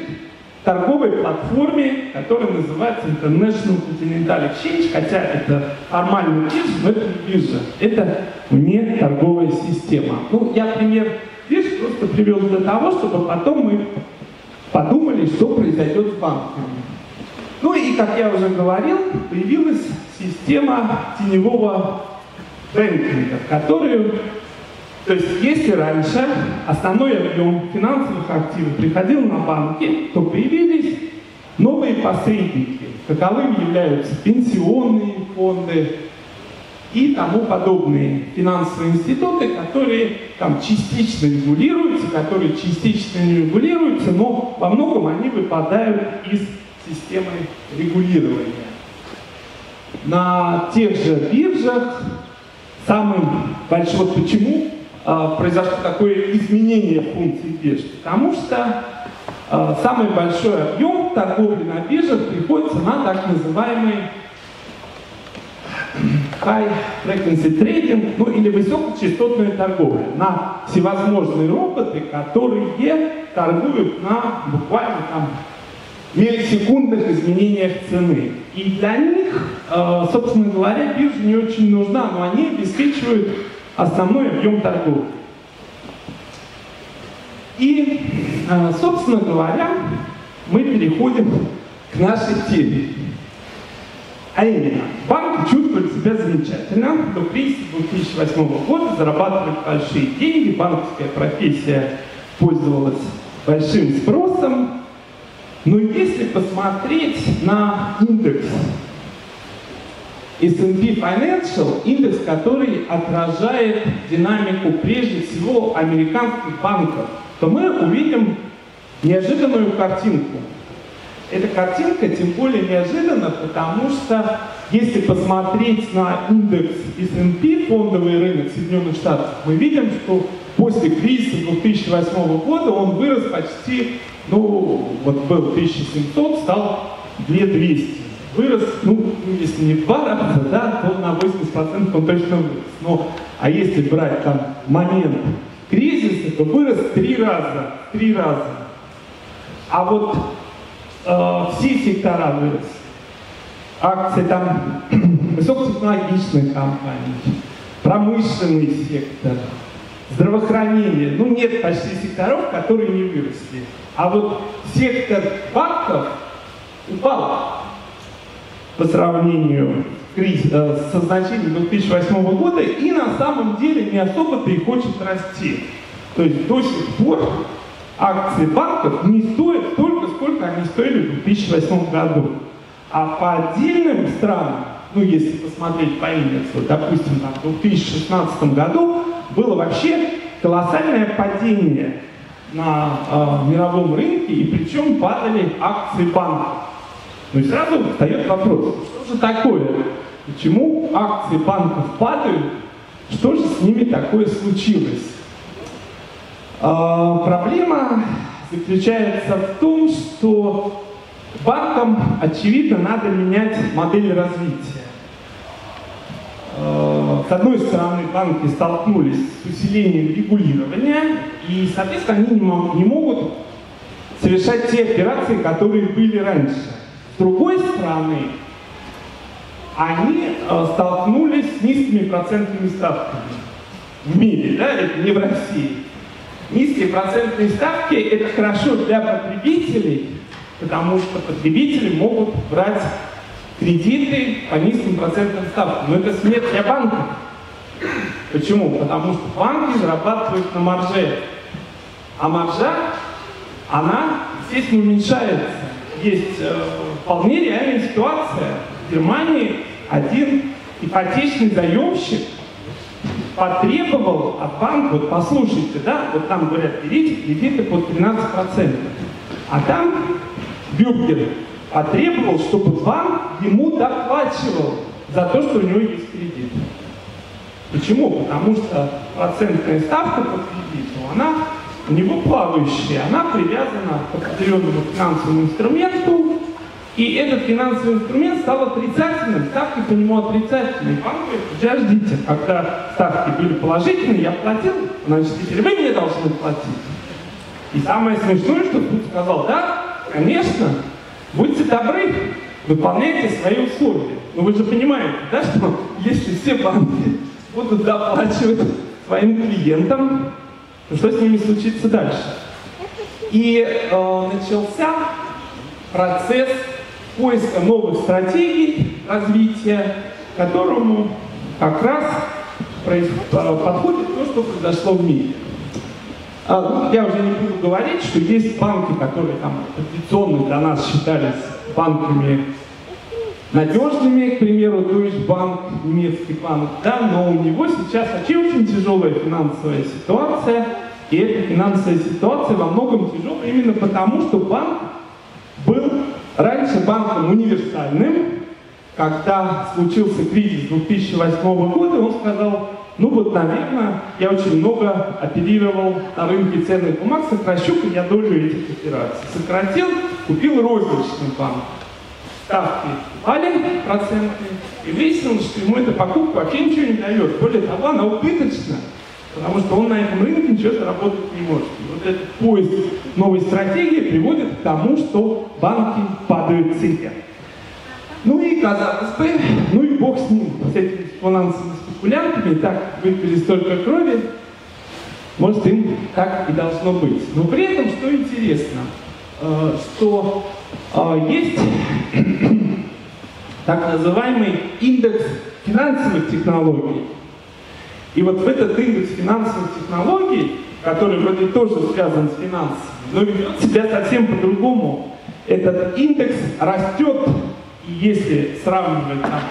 торговой платформе, которая называется International Continental Exchange, хотя это формальная биржа, но это не биржа, это не торговая система. Ну, я пример бирж просто привел для того, чтобы потом мы подумали, что произойдет с банками. Ну и, как я уже говорил, появилась система теневого бэнкинга, которую, то есть если раньше основной объем финансовых активов приходил на банки, то появились новые посредники, каковыми являются пенсионные фонды и тому подобные финансовые институты, которые там частично регулируются, которые частично не регулируются, но во многом они выпадают из системы регулирования. На тех же биржах самым большим, вот почему произошло такое изменение функции бирж, потому что э, самый большой объем торговли на биржах приходится на так называемый high frequency trading, ну или высокочастотную торговлю, на всевозможные роботы, которые торгуют на буквально там миллисекундных изменениях цены. И для них, э, собственно говоря, биржа не очень нужна, но они обеспечивают основной объем торговли. И, э, собственно говоря, мы переходим к нашей теме. А именно, банки чувствуют себя замечательно. До кризиса 2008 года зарабатывали большие деньги, банковская профессия пользовалась большим спросом, но если посмотреть на индекс S&P Financial, индекс, который отражает динамику прежде всего американских банков, то мы увидим неожиданную картинку. Эта картинка тем более неожиданна, потому что если посмотреть на индекс S&P, фондовый рынок Соединенных Штатов, мы видим, что после кризиса 2008 года он вырос почти ну, вот был 1700, стал 2200. Вырос, ну, если не в два раза, да, то на 80% он точно вырос. Но, а если брать там момент кризиса, то вырос три раза, три раза. А вот э, все сектора выросли. Акции там высокотехнологичных компаний, промышленный сектор, здравоохранение. Ну, нет почти секторов, которые не выросли. А вот сектор банков упал по сравнению э, со значением 2008 года и на самом деле не особо-то и хочет расти. То есть до сих пор акции банков не стоят столько, сколько они стоили в 2008 году. А по отдельным странам, ну если посмотреть по индексу, допустим, там, в 2016 году было вообще колоссальное падение на э, мировом рынке, и причем падали акции банков. Ну и сразу встает вопрос, что же такое? Почему акции банков падают? Что же с ними такое случилось? Э, проблема заключается в том, что банкам, очевидно, надо менять модель развития. Э, с одной стороны, банки столкнулись с усилением регулирования, и, соответственно, они не могут совершать те операции, которые были раньше. Другой стороны, они э, столкнулись с низкими процентными ставками в мире, да, это не в России. Низкие процентные ставки – это хорошо для потребителей, потому что потребители могут брать кредиты по низким процентным ставкам. Но это смерть для банков. Почему? Потому что банки зарабатывают на марже. А маржа, она, естественно, уменьшается. Есть э, вполне реальная ситуация. В Германии один ипотечный заемщик потребовал от банка, вот послушайте, да, вот там говорят, берите кредиты под 13%. А там Бюргер потребовал, чтобы банк ему доплачивал за то, что у него есть кредит. Почему? Потому что процентная ставка по кредиту, она у него плавающая, она привязана к определенному финансовому инструменту, и этот финансовый инструмент стал отрицательным, ставки по нему отрицательные. Банк говорит, подождите, когда ставки были положительные, я платил, значит, теперь вы мне должны платить. И самое смешное, что тут сказал, да, конечно, будьте добры, выполняйте свои условия. Но вы же понимаете, да, что если все банки будут доплачивать своим клиентам, то что с ними случится дальше? И э, начался процесс поиска новых стратегий развития, которому как раз подходит то, что произошло в мире. А, ну, я уже не буду говорить, что есть банки, которые там традиционно для нас считались банками надежными, к примеру, Deutsche Bank, немецкий банк, да, но у него сейчас очень-очень тяжелая финансовая ситуация, и эта финансовая ситуация во многом тяжелая именно потому, что банк был раньше банком универсальным. Когда случился кризис 2008 года, он сказал, ну вот, наверное, я очень много оперировал на рынке ценных бумаг, сокращу-ка я долю этих операций. Сократил, купил розничный банк. Ставки упали проценты, и выяснилось, что ему эта покупка вообще ничего не дает. Более того, она убыточна. Потому что он на этом рынке ничего заработать не может. И вот этот поиск новой стратегии приводит к тому, что банки падают в цене. Ну и казалось бы, ну и бог с ним, с этими финансовыми спекулянтами, так выпили столько крови, может им так и должно быть. Но при этом, что интересно, э, что э, есть так называемый индекс финансовых технологий, и вот в этот индекс финансовых технологий, который вроде тоже связан с финансами, но ведет себя совсем по-другому. Этот индекс растет, и если сравнивать там,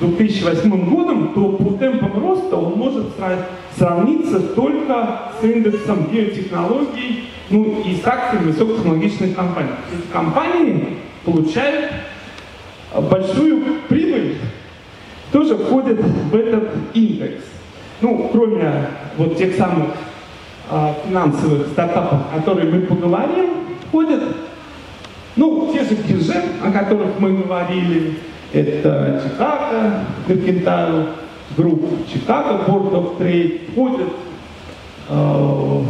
с 2008 годом, то по темпам роста он может сравниться только с индексом биотехнологий ну, и с акциями высокотехнологичных компаний. Эти компании получают большую прибыль, тоже входят в этот индекс. Ну, кроме вот тех самых э, финансовых стартапов, о которых мы поговорим, входят, ну, те же биржи, о которых мы говорили, это Чикаго, Меркентайл, групп Чикаго, Board of Trade, входят э,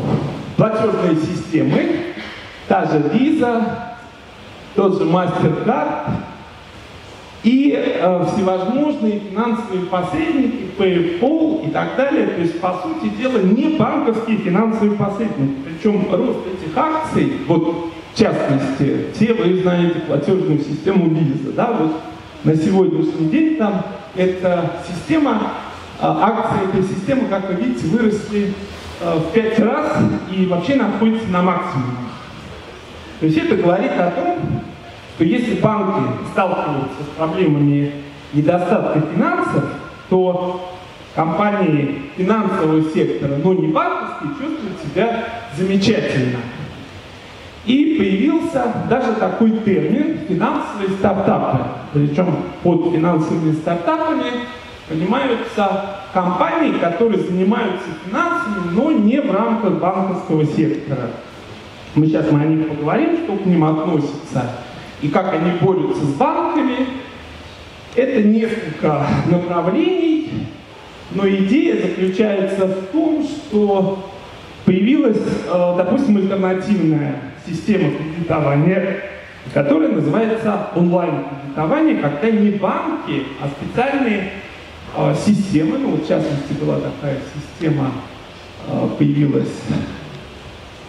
платежные системы, та же Visa, тот же MasterCard, и э, всевозможные финансовые посредники, PayPal и так далее. То есть, по сути дела, не банковские финансовые посредники. Причем рост этих акций, вот в частности, все вы знаете платежную систему Visa, да, вот на сегодняшний день там эта система, э, акции этой системы, как вы видите, выросли э, в пять раз и вообще находятся на максимуме. То есть это говорит о том, что если банки сталкиваются с проблемами недостатка финансов, то компании финансового сектора, но не банковские, чувствуют себя замечательно. И появился даже такой термин «финансовые стартапы». Причем под финансовыми стартапами понимаются компании, которые занимаются финансами, но не в рамках банковского сектора. Мы сейчас мы о них поговорим, что к ним относится и как они борются с банками. Это несколько направлений, но идея заключается в том, что появилась, э, допустим, альтернативная система кредитования, которая называется онлайн-кредитование, когда не банки, а специальные э, системы, ну в частности была такая система, э, появилась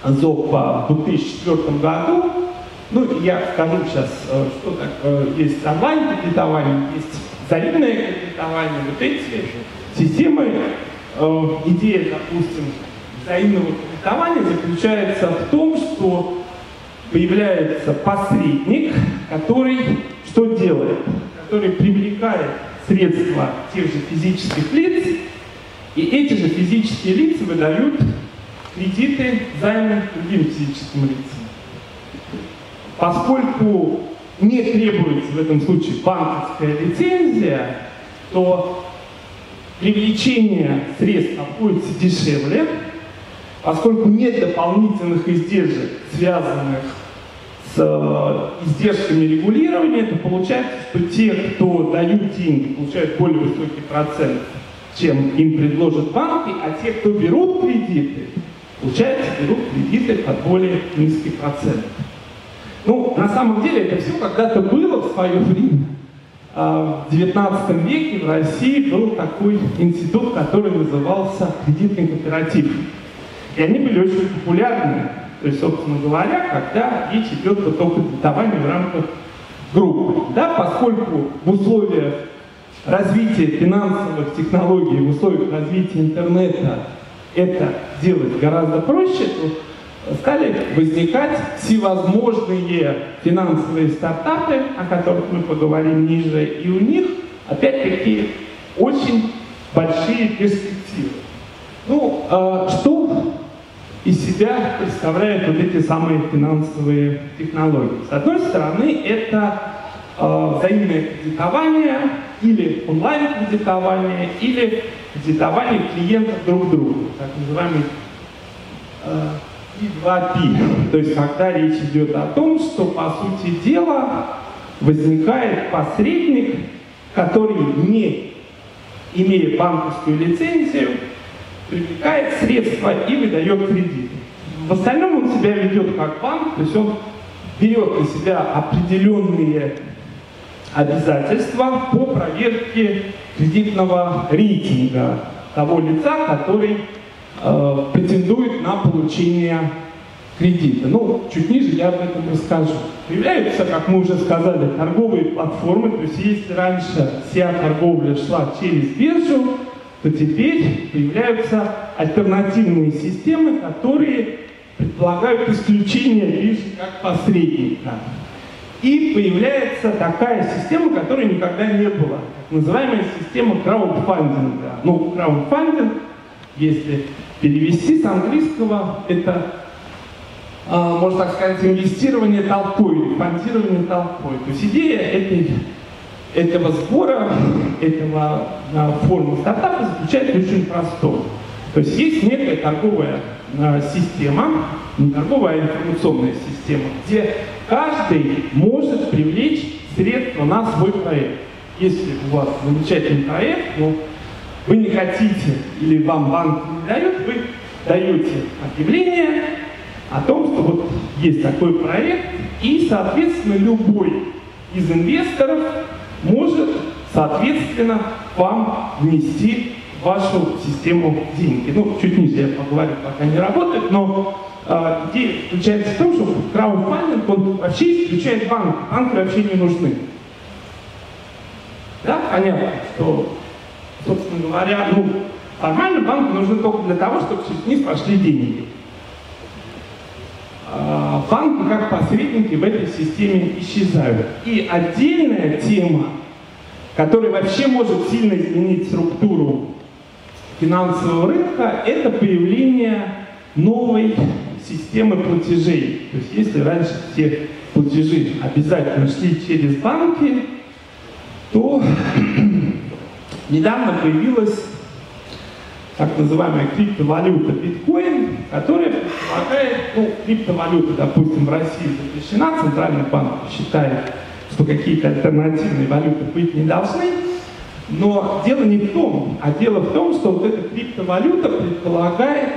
ЗОПа в 2004 году, ну, я скажу сейчас, э, что так, э, есть онлайн-кредитование, есть взаимное кредитование, вот эти системы, э, идея, допустим, взаимного кредитования заключается в том, что появляется посредник, который что делает? Который привлекает средства тех же физических лиц, и эти же физические лица выдают кредиты, займы другим физическим лицам. Поскольку не требуется в этом случае банковская лицензия, то привлечение средств обходится дешевле, поскольку нет дополнительных издержек, связанных с э, издержками регулирования, то получается, что те, кто дают деньги, получают более высокий процент, чем им предложат банки, а те, кто берут кредиты, получается, берут кредиты под более низкий процент. Ну, на самом деле это все когда-то было в свое время. А, в XIX веке в России был такой институт, который назывался кредитный кооператив. И они были очень популярны. То есть, собственно говоря, когда речь идет о только кредитовании в рамках группы. Да, поскольку в условиях развития финансовых технологий, в условиях развития интернета это делать гораздо проще, то стали возникать всевозможные финансовые стартапы, о которых мы поговорим ниже, и у них, опять-таки, очень большие перспективы. Ну, э, что из себя представляют вот эти самые финансовые технологии? С одной стороны, это э, взаимное кредитование или онлайн-кредитование, или кредитование клиентов друг другу, так называемый э, P2P. То есть когда речь идет о том, что по сути дела возникает посредник, который не имея банковскую лицензию, привлекает средства и выдает кредит. В остальном он себя ведет как банк, то есть он берет на себя определенные обязательства по проверке кредитного рейтинга того лица, который э, претендует на получение кредита. Ну, чуть ниже я об этом расскажу. Появляются, как мы уже сказали, торговые платформы. То есть если раньше вся торговля шла через биржу, то теперь появляются альтернативные системы, которые предполагают исключение биржи как посредника. И появляется такая система, которой никогда не было, называемая система краудфандинга. Ну, краудфандинг, если перевести с английского, это, а, можно так сказать, инвестирование толпой фондирование толпой. То есть идея этой, этого сбора, этого а, формы стартапа заключается очень простом. То есть есть некая торговая а, система, не торговая, а информационная система, где каждый может привлечь средства на свой проект. Если у вас замечательный проект, но вы не хотите или вам банк не дает, вы даете объявление о том, что вот есть такой проект, и, соответственно, любой из инвесторов может, соответственно, вам внести в вашу систему деньги. Ну, чуть ниже я поговорю, пока не работает, но э, идея заключается в том, что краудфандинг, он вообще исключает банк. Банки вообще не нужны. Да, понятно, что собственно говоря, ну, формально банку нужны только для того, чтобы через них пошли деньги. А, банки как посредники в этой системе исчезают. И отдельная тема, которая вообще может сильно изменить структуру финансового рынка, это появление новой системы платежей. То есть если раньше все платежи обязательно шли через банки, то Недавно появилась так называемая криптовалюта биткоин, которая предполагает, ну, криптовалюта, допустим, в России запрещена, Центральный банк считает, что какие-то альтернативные валюты быть не должны, но дело не в том, а дело в том, что вот эта криптовалюта предполагает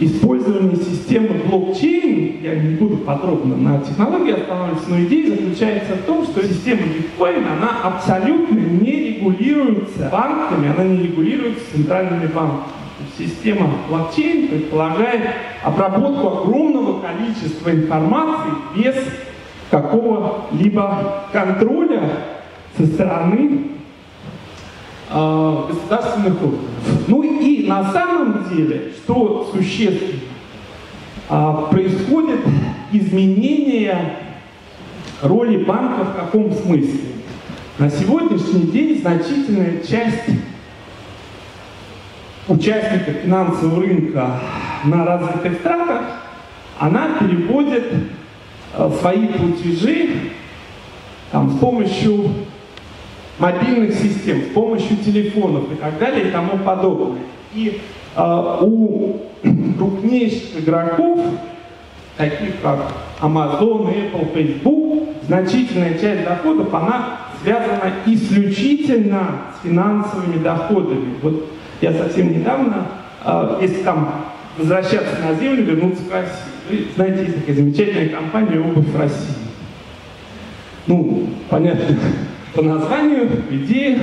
использование системы блокчейн, я не буду подробно на технологии останавливаться, но идея заключается в том, что система биткоин, она абсолютно не регулируется банками, она не регулируется центральными банками. Система блокчейн предполагает обработку огромного количества информации без какого-либо контроля со стороны э, государственных органов. Ну и на самом деле, что существенно, э, происходит изменение роли банка в каком смысле? На сегодняшний день значительная часть участников финансового рынка на развитых странах, она переводит э, свои платежи там, с помощью мобильных систем, с помощью телефонов и так далее и тому подобное. И э, у крупнейших игроков, таких как Amazon, Apple, Facebook, значительная часть доходов, она связана исключительно с финансовыми доходами. Вот я совсем недавно, э, если там возвращаться на землю, вернуться к России, вы знаете, есть такая замечательная компания «Обувь России». Ну, понятно, по названию, по идее,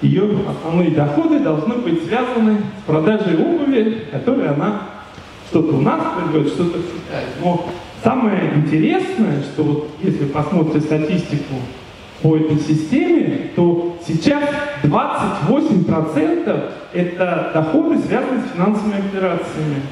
ее основные доходы должны быть связаны с продажей обуви, которую она что-то у нас производит, что-то в Китае. Но самое интересное, что вот если посмотрите статистику по этой системе, то сейчас 28% это доходы, связанные с финансовыми операциями.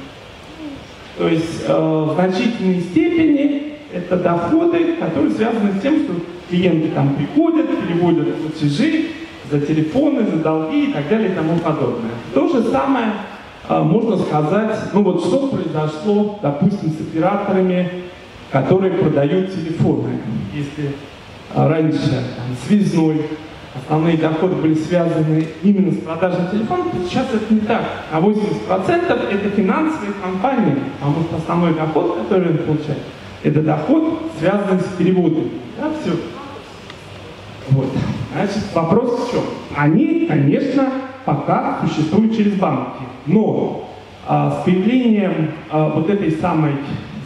То есть э, в значительной степени это доходы, которые связаны с тем, что клиенты там приходят, переводят платежи за телефоны, за долги и так далее и тому подобное. То же самое э, можно сказать, ну вот что произошло, допустим, с операторами, которые продают телефоны. Если раньше там, связной, основные доходы были связаны именно с продажей телефонов, сейчас это не так. А 80% это финансовые компании, потому что основной доход, который он получает, это доход, связанный с переводами. Да, все. Вот. Значит, вопрос в чем? Они, конечно, пока существуют через банки, но а, с появлением а, вот этой самой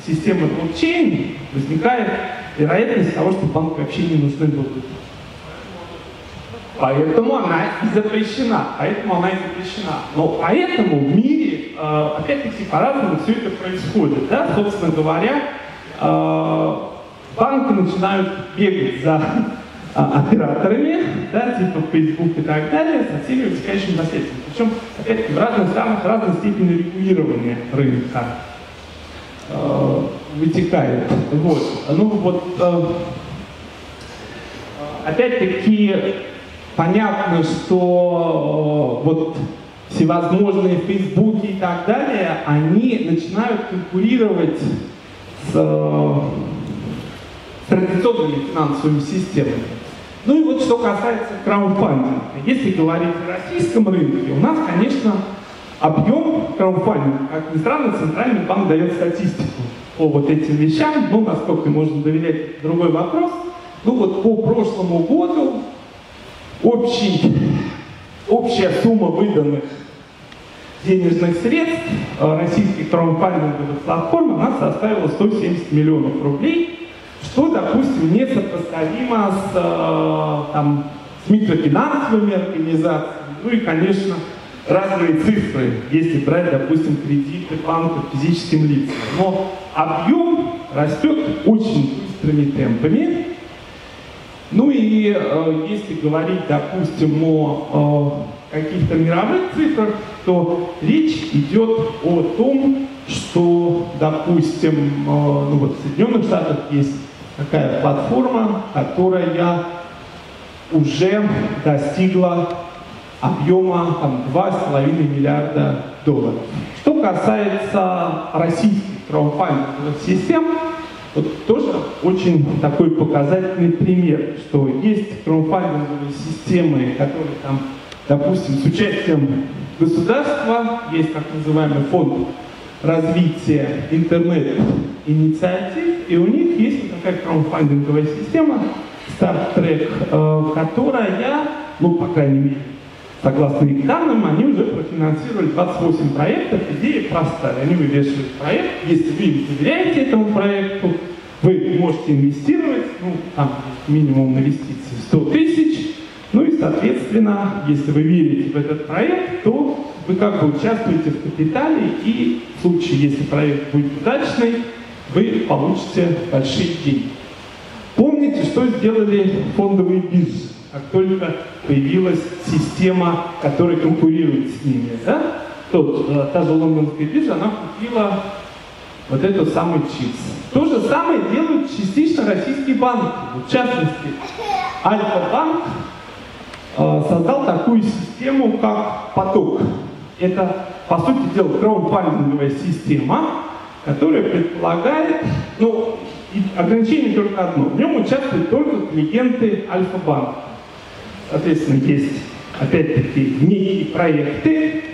системы блокчейн возникает вероятность того, что банки вообще не нужны будут. Поэтому она и запрещена. Поэтому она и запрещена. Но поэтому в мире, э, опять-таки, по-разному все это происходит. Да? Собственно говоря, банки начинают бегать за э, операторами, да, типа Facebook и так далее, со всеми вытекающими последствиями. Причем, опять-таки, в разных странах разной степени регулирования рынка вытекает. Вот. Ну вот, опять-таки, понятно, что э, вот всевозможные Фейсбуки и так далее, они начинают конкурировать э, традиционными финансовыми системами. Ну и вот что касается краудфандинга. Если говорить о российском рынке, у нас, конечно, объем краудфандинга, как ни странно, Центральный банк дает статистику по вот этим вещам, ну, насколько можно доверять, другой вопрос. Ну вот по прошлому году общий, общая сумма выданных денежных средств э, российских краудфандинговых платформ, она составила 170 миллионов рублей, что, допустим, несопоставимо с, э, там, с микрофинансовыми организациями, ну и, конечно, разные цифры, если брать, допустим, кредиты банков физическим лицам. Но объем растет очень быстрыми темпами, ну и э, если говорить, допустим, о э, каких-то мировых цифрах, то речь идет о том, что, допустим, э, ну вот в Соединенных Штатах есть такая платформа, которая уже достигла объема там, 2,5 миллиарда долларов. Что касается российских краудфандинговых систем, вот тоже очень такой показательный пример, что есть краудфандинговые системы, которые там, допустим, с участием государства, есть так называемый фонд развития интернет-инициатив, и у них есть такая краудфандинговая система Star Trek, э, которая, ну, по крайней мере, согласно их данным, они уже профинансировали 28 проектов. Идея простая. Они вывешивают проект. Если вы доверяете этому проекту, вы можете инвестировать, ну, там минимум инвестиции 100 тысяч, ну и, соответственно, если вы верите в этот проект, то вы как бы участвуете в капитале, и в случае, если проект будет удачный, вы получите большие деньги. Помните, что сделали фондовые биржи? Как только появилась система, которая конкурирует с ними, да? Тот, э, та же лондонская биржа, она купила вот этот самый ЧИПС. То же самое делают частично российские банки. В частности, Альфа-банк создал такую систему, как поток. Это, по сути дела, краудфандинговая система, которая предполагает, ну, ограничение только одно. В нем участвуют только клиенты Альфа-банка. Соответственно, есть, опять-таки, некие проекты,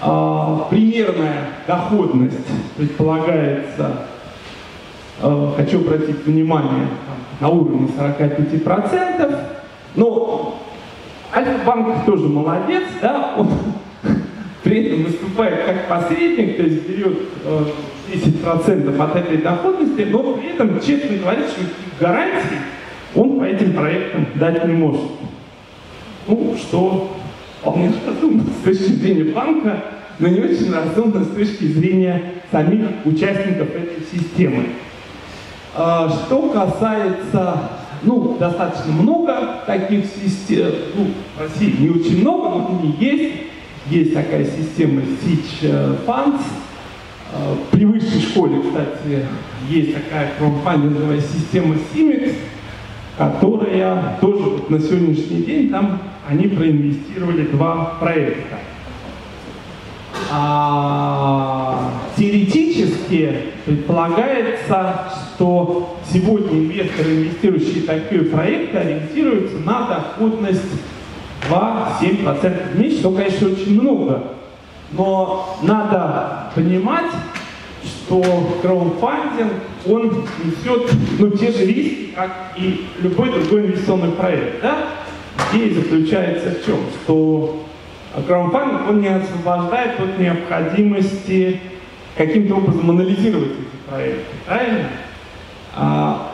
а, примерная доходность предполагается, а, хочу обратить внимание, на уровне 45%, но Альфа-банк тоже молодец, да, он при этом выступает как посредник, то есть берет 10% от этой доходности, но при этом, честно говоря, что гарантий он по этим проектам дать не может. Ну, что вполне разумно с точки зрения банка, но не очень разумно с точки зрения самих участников этой системы. А, что касается, ну, достаточно много таких систем, ну, в России не очень много, но они есть. Есть такая система Stitch э, Funds, Э, при высшей школе, кстати, есть такая краудфандинговая система Simex, которая тоже вот на сегодняшний день там они проинвестировали два проекта. А, теоретически предполагается, что сегодня инвесторы, инвестирующие в такие проекты, ориентируются на доходность 2-7% в месяц, что, конечно, очень много. Но надо понимать, что краудфандинг, он несет ну, те же риски, как и любой другой инвестиционный проект. Да? Идея заключается в чем? Что краудфандинг, он не освобождает от необходимости каким-то образом анализировать эти проекты. Правильно? А,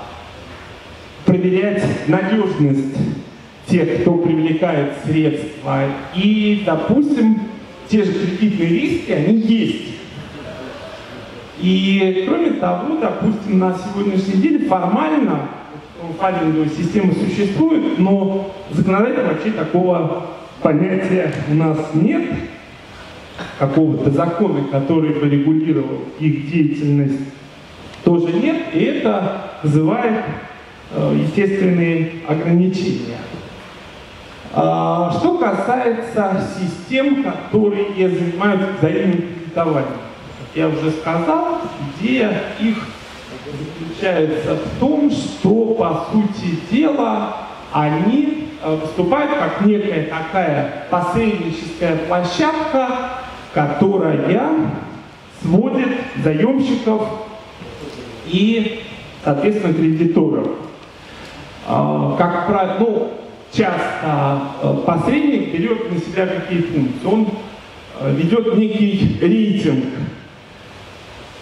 проверять надежность тех, кто привлекает средства. И, допустим, те же кредитные риски, они есть. И кроме того, допустим, на сегодняшний день формально файлинговая система существует, но законодательно вообще такого понятия у нас нет, какого-то закона, который бы регулировал их деятельность, тоже нет, и это вызывает э, естественные ограничения. А, что касается систем, которые занимаются взаимным кредитованием, как я уже сказал, идея их заключается в том, что, по сути дела, они э, выступают как некая такая посредническая площадка, которая сводит заемщиков и, соответственно, кредиторов. А, как правило, ну, часто э, посредник берет на себя какие функции. Он э, ведет некий рейтинг,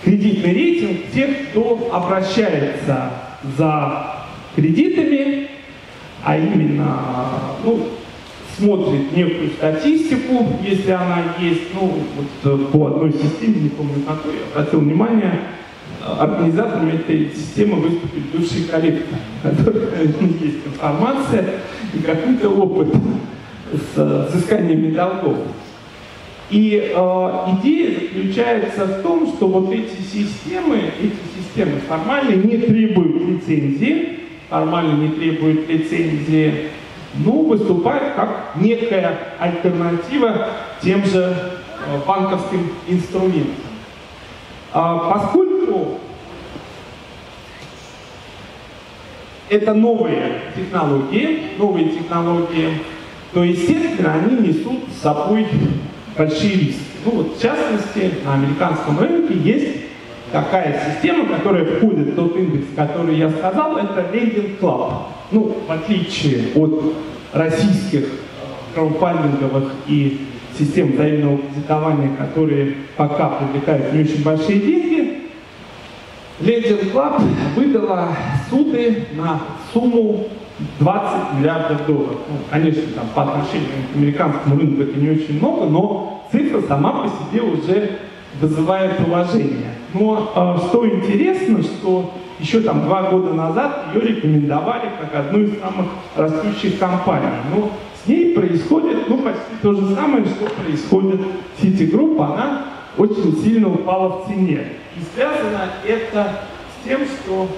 кредитный рейтинг тех, кто обращается за кредитами, а именно ну, смотрит некую статистику, если она есть, ну, вот э, по одной системе, не помню какой, обратил внимание, организаторами этой системы выступили бывшие коллекторы, у которых есть информация и какой-то опыт с взысканиями долгов. И э, идея заключается в том, что вот эти системы, эти системы формально не требуют лицензии, формально не требуют лицензии, но выступают как некая альтернатива тем же э, банковским инструментам. А поскольку это новые технологии, новые технологии, то, естественно, они несут с собой большие риски. Ну вот, в частности, на американском рынке есть такая система, которая входит в тот индекс, который я сказал, это Lending Club. Ну, в отличие от российских краудфандинговых и систем взаимного кредитования, которые пока привлекают не очень большие деньги, Lending Club выдала суды на сумму 20 миллиардов долларов. Ну, конечно, там, по отношению к американскому рынку это не очень много, но цифра сама по себе уже вызывает уважение. Но э, что интересно, что еще там два года назад ее рекомендовали как одну из самых растущих компаний. Но с ней происходит ну, почти то же самое, что происходит с Citigroup. Она очень сильно упала в цене. И связано это с тем, что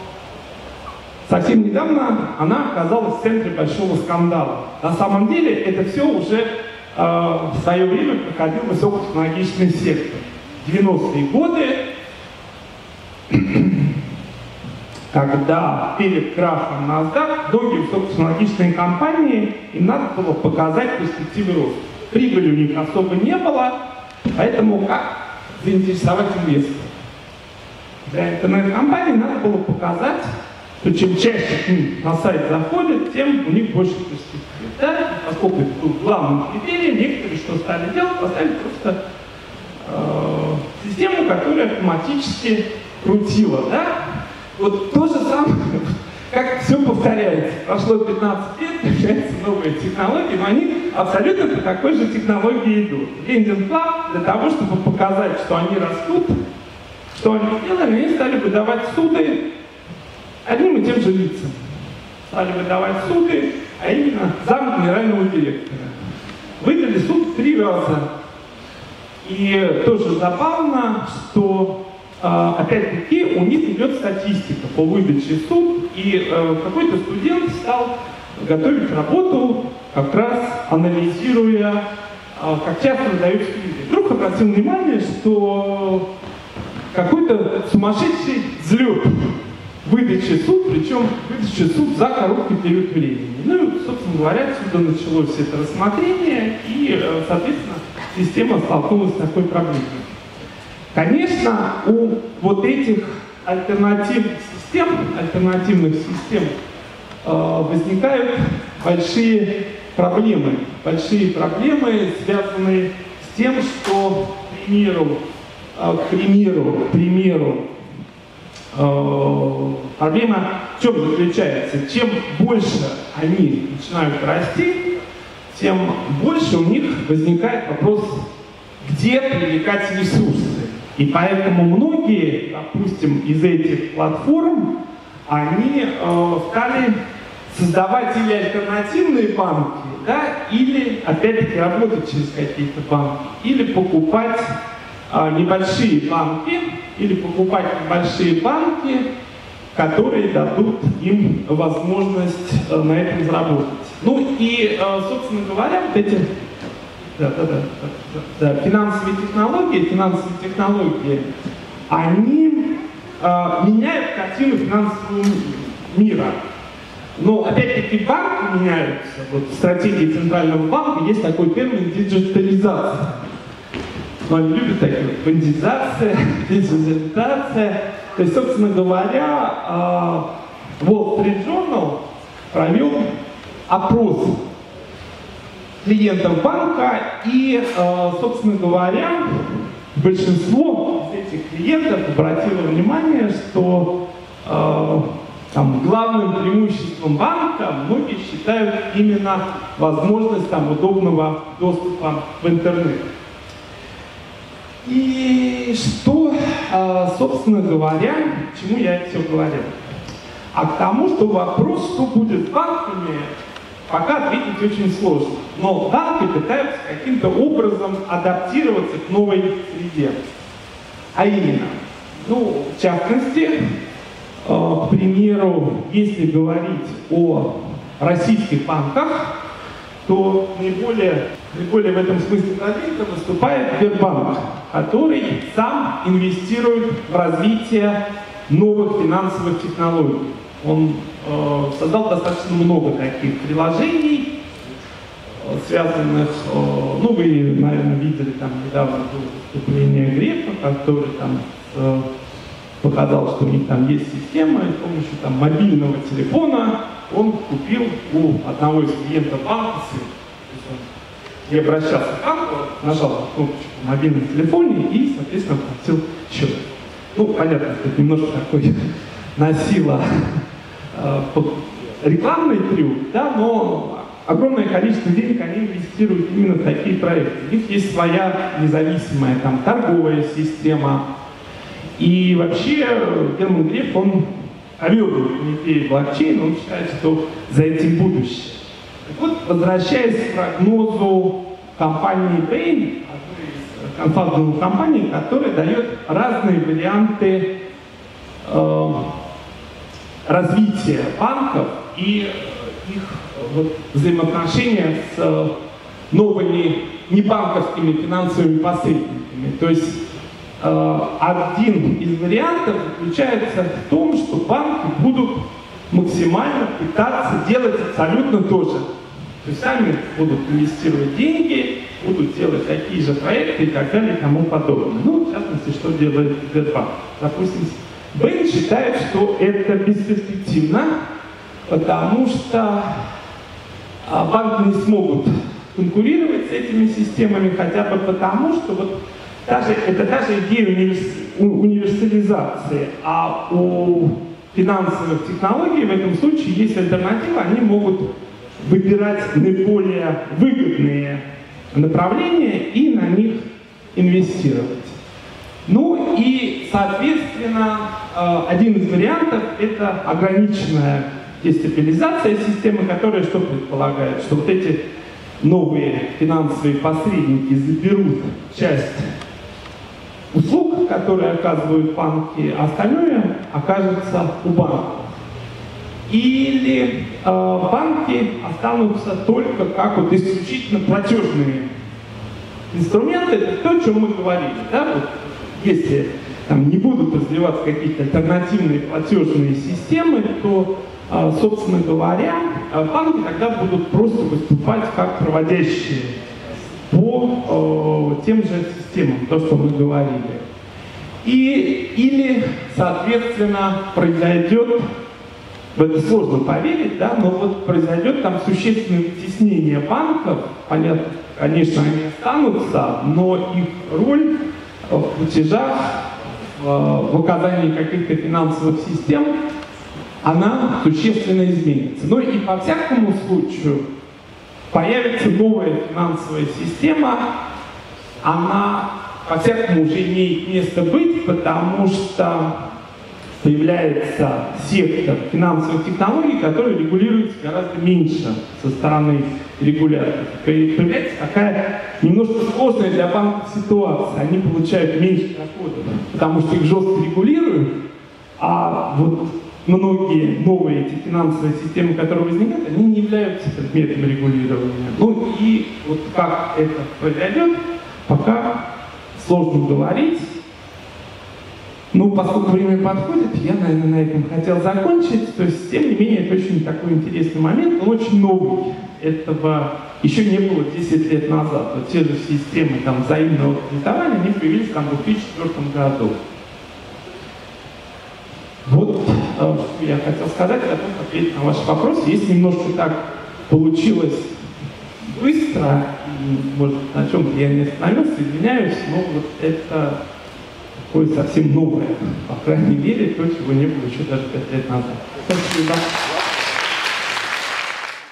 совсем недавно она оказалась в центре большого скандала. На самом деле это все уже э, в свое время проходил высокотехнологичный сектор. 90-е годы, когда перед крахом NASDAQ многие высокотехнологичные компании, им надо было показать перспективы роста. Прибыли у них особо не было, поэтому как заинтересовать инвесторов? Для интернет-компаний надо было показать, что чем чаще к ним на сайт заходят, тем у них больше перспектив. Да? Поскольку это был главным критерием, некоторые что стали делать, поставили просто систему, которая автоматически крутила. Да? Вот то же самое, как все повторяется. Прошло 15 лет, появляются новые технологии, но они абсолютно по такой же технологии идут. Лендинг план для того, чтобы показать, что они растут, что они сделали, они стали выдавать суды одним и тем же лицам. Стали выдавать суды, а именно зам генерального директора. Выдали суд три раза. И тоже забавно, что а, опять-таки у них идет статистика по выдаче суд, и э, какой-то студент стал готовить работу, как раз анализируя, а, как часто выдаются книги. Вдруг обратил внимание, что какой-то сумасшедший взлет выдачи суд, причем выдачи суд за короткий период времени. Ну и, собственно говоря, отсюда началось это рассмотрение, и, э, соответственно, система столкнулась с такой проблемой. Конечно, у вот этих альтернативных систем, альтернативных систем э, возникают большие проблемы. Большие проблемы, связанные с тем, что, к примеру, э, к примеру, к примеру, э, проблема в чем заключается? Чем больше они начинают расти, тем больше у них возникает вопрос, где привлекать ресурсы. И поэтому многие, допустим, из этих платформ, они э, стали создавать или альтернативные банки, да, или, опять-таки, работать через какие-то банки, или покупать э, небольшие банки, или покупать небольшие банки, которые дадут им возможность э, на этом заработать. Ну и, э, собственно говоря, вот эти да, да, да, да, финансовые технологии, финансовые технологии, они э, меняют картину финансового мира. Но опять-таки банки меняются. Вот в стратегии Центрального банка есть такой термин диджитализация. Но они любят такие вот бандизация, диджитализация. То есть, собственно говоря, э, Wall Street Journal провел опрос клиентов банка, и, э, собственно говоря, большинство из этих клиентов обратило внимание, что э, там, главным преимуществом банка многие считают именно возможность там, удобного доступа в интернет. И что, собственно говоря, к чему я все говорил? А к тому, что вопрос, что будет банками, пока ответить очень сложно. Но банки пытаются каким-то образом адаптироваться к новой среде. А именно, ну, в частности, э, к примеру, если говорить о российских банках, то наиболее, наиболее в этом смысле продвинуто выступает Сбербанк, который сам инвестирует в развитие новых финансовых технологий. Он э, создал достаточно много таких приложений, э, связанных, э, ну вы, наверное, видели там недавно выступление Грефа, который там показал, что у них там есть система, и с помощью там мобильного телефона он купил у одного из клиентов банка И обращался к банку, нажал на кнопочку в мобильном телефоне и, соответственно, платил счет. Ну, понятно, это немножко такой носило э, рекламный трюк, да, но огромное количество денег они инвестируют именно в такие проекты. У них есть своя независимая там, торговая система. И вообще Герман Греф, он обернут идеи блокчейна, он считает, что за этим будущее. Вот, возвращаясь к прогнозу компании Bain, консалтинговой компании, которая дает разные варианты э, развития банков и их вот, взаимоотношения с новыми небанковскими финансовыми посредниками. То есть э, один из вариантов заключается в том, что банки будут максимально пытаться делать абсолютно то же. То есть сами будут инвестировать деньги, будут делать такие же проекты и так далее и тому подобное. Ну, в частности, что делает Сбербанк. Допустим, Бен считает, что это бесперспективно, потому что а, банки не смогут конкурировать с этими системами хотя бы потому, что вот даже, это даже идея универс, универсализации, а у финансовых технологий в этом случае есть альтернатива, они могут выбирать наиболее выгодные направления и на них инвестировать. Ну и, соответственно, э, один из вариантов – это ограниченная дестабилизация системы, которая что предполагает? Что вот эти новые финансовые посредники заберут часть услуг, которые оказывают банки, а остальное окажется у банков. Или э, банки останутся только как вот исключительно платежные инструменты, это то, о чем мы говорили. Да? Вот, если там, не будут развиваться какие-то альтернативные платежные системы, то а, собственно говоря, а, банки тогда будут просто выступать как проводящие по тем же системам, то, что мы говорили. И, или, соответственно, произойдет, в это сложно поверить, да, но вот произойдет там существенное вытеснение банков, понятно, конечно, они останутся, но их роль в платежах, в, оказании каких-то финансовых систем она существенно изменится. Ну и по всякому случаю появится новая финансовая система, она по-всякому уже имеет место быть, потому что появляется сектор финансовых технологий, который регулируется гораздо меньше со стороны регуляторов. Появляется такая немножко сложная для банков ситуация. Они получают меньше доходов, потому что их жестко регулируют, а вот многие новые эти финансовые системы, которые возникают, они не являются предметом регулирования. Ну и вот как это произойдет, пока сложно говорить. Ну, поскольку время подходит, я, наверное, на этом хотел закончить. То есть, тем не менее, это очень такой интересный момент, он очень новый. Этого еще не было 10 лет назад. Вот те же системы там, взаимного кредитования, они появились там, в 2004 году. Вот э, я хотел сказать, потом ответить на ваши вопросы. Если немножко так получилось быстро, может, на чем-то я не остановился, извиняюсь, но вот это такое совсем новое, по крайней мере, то, чего не было еще даже пять лет назад. Спасибо.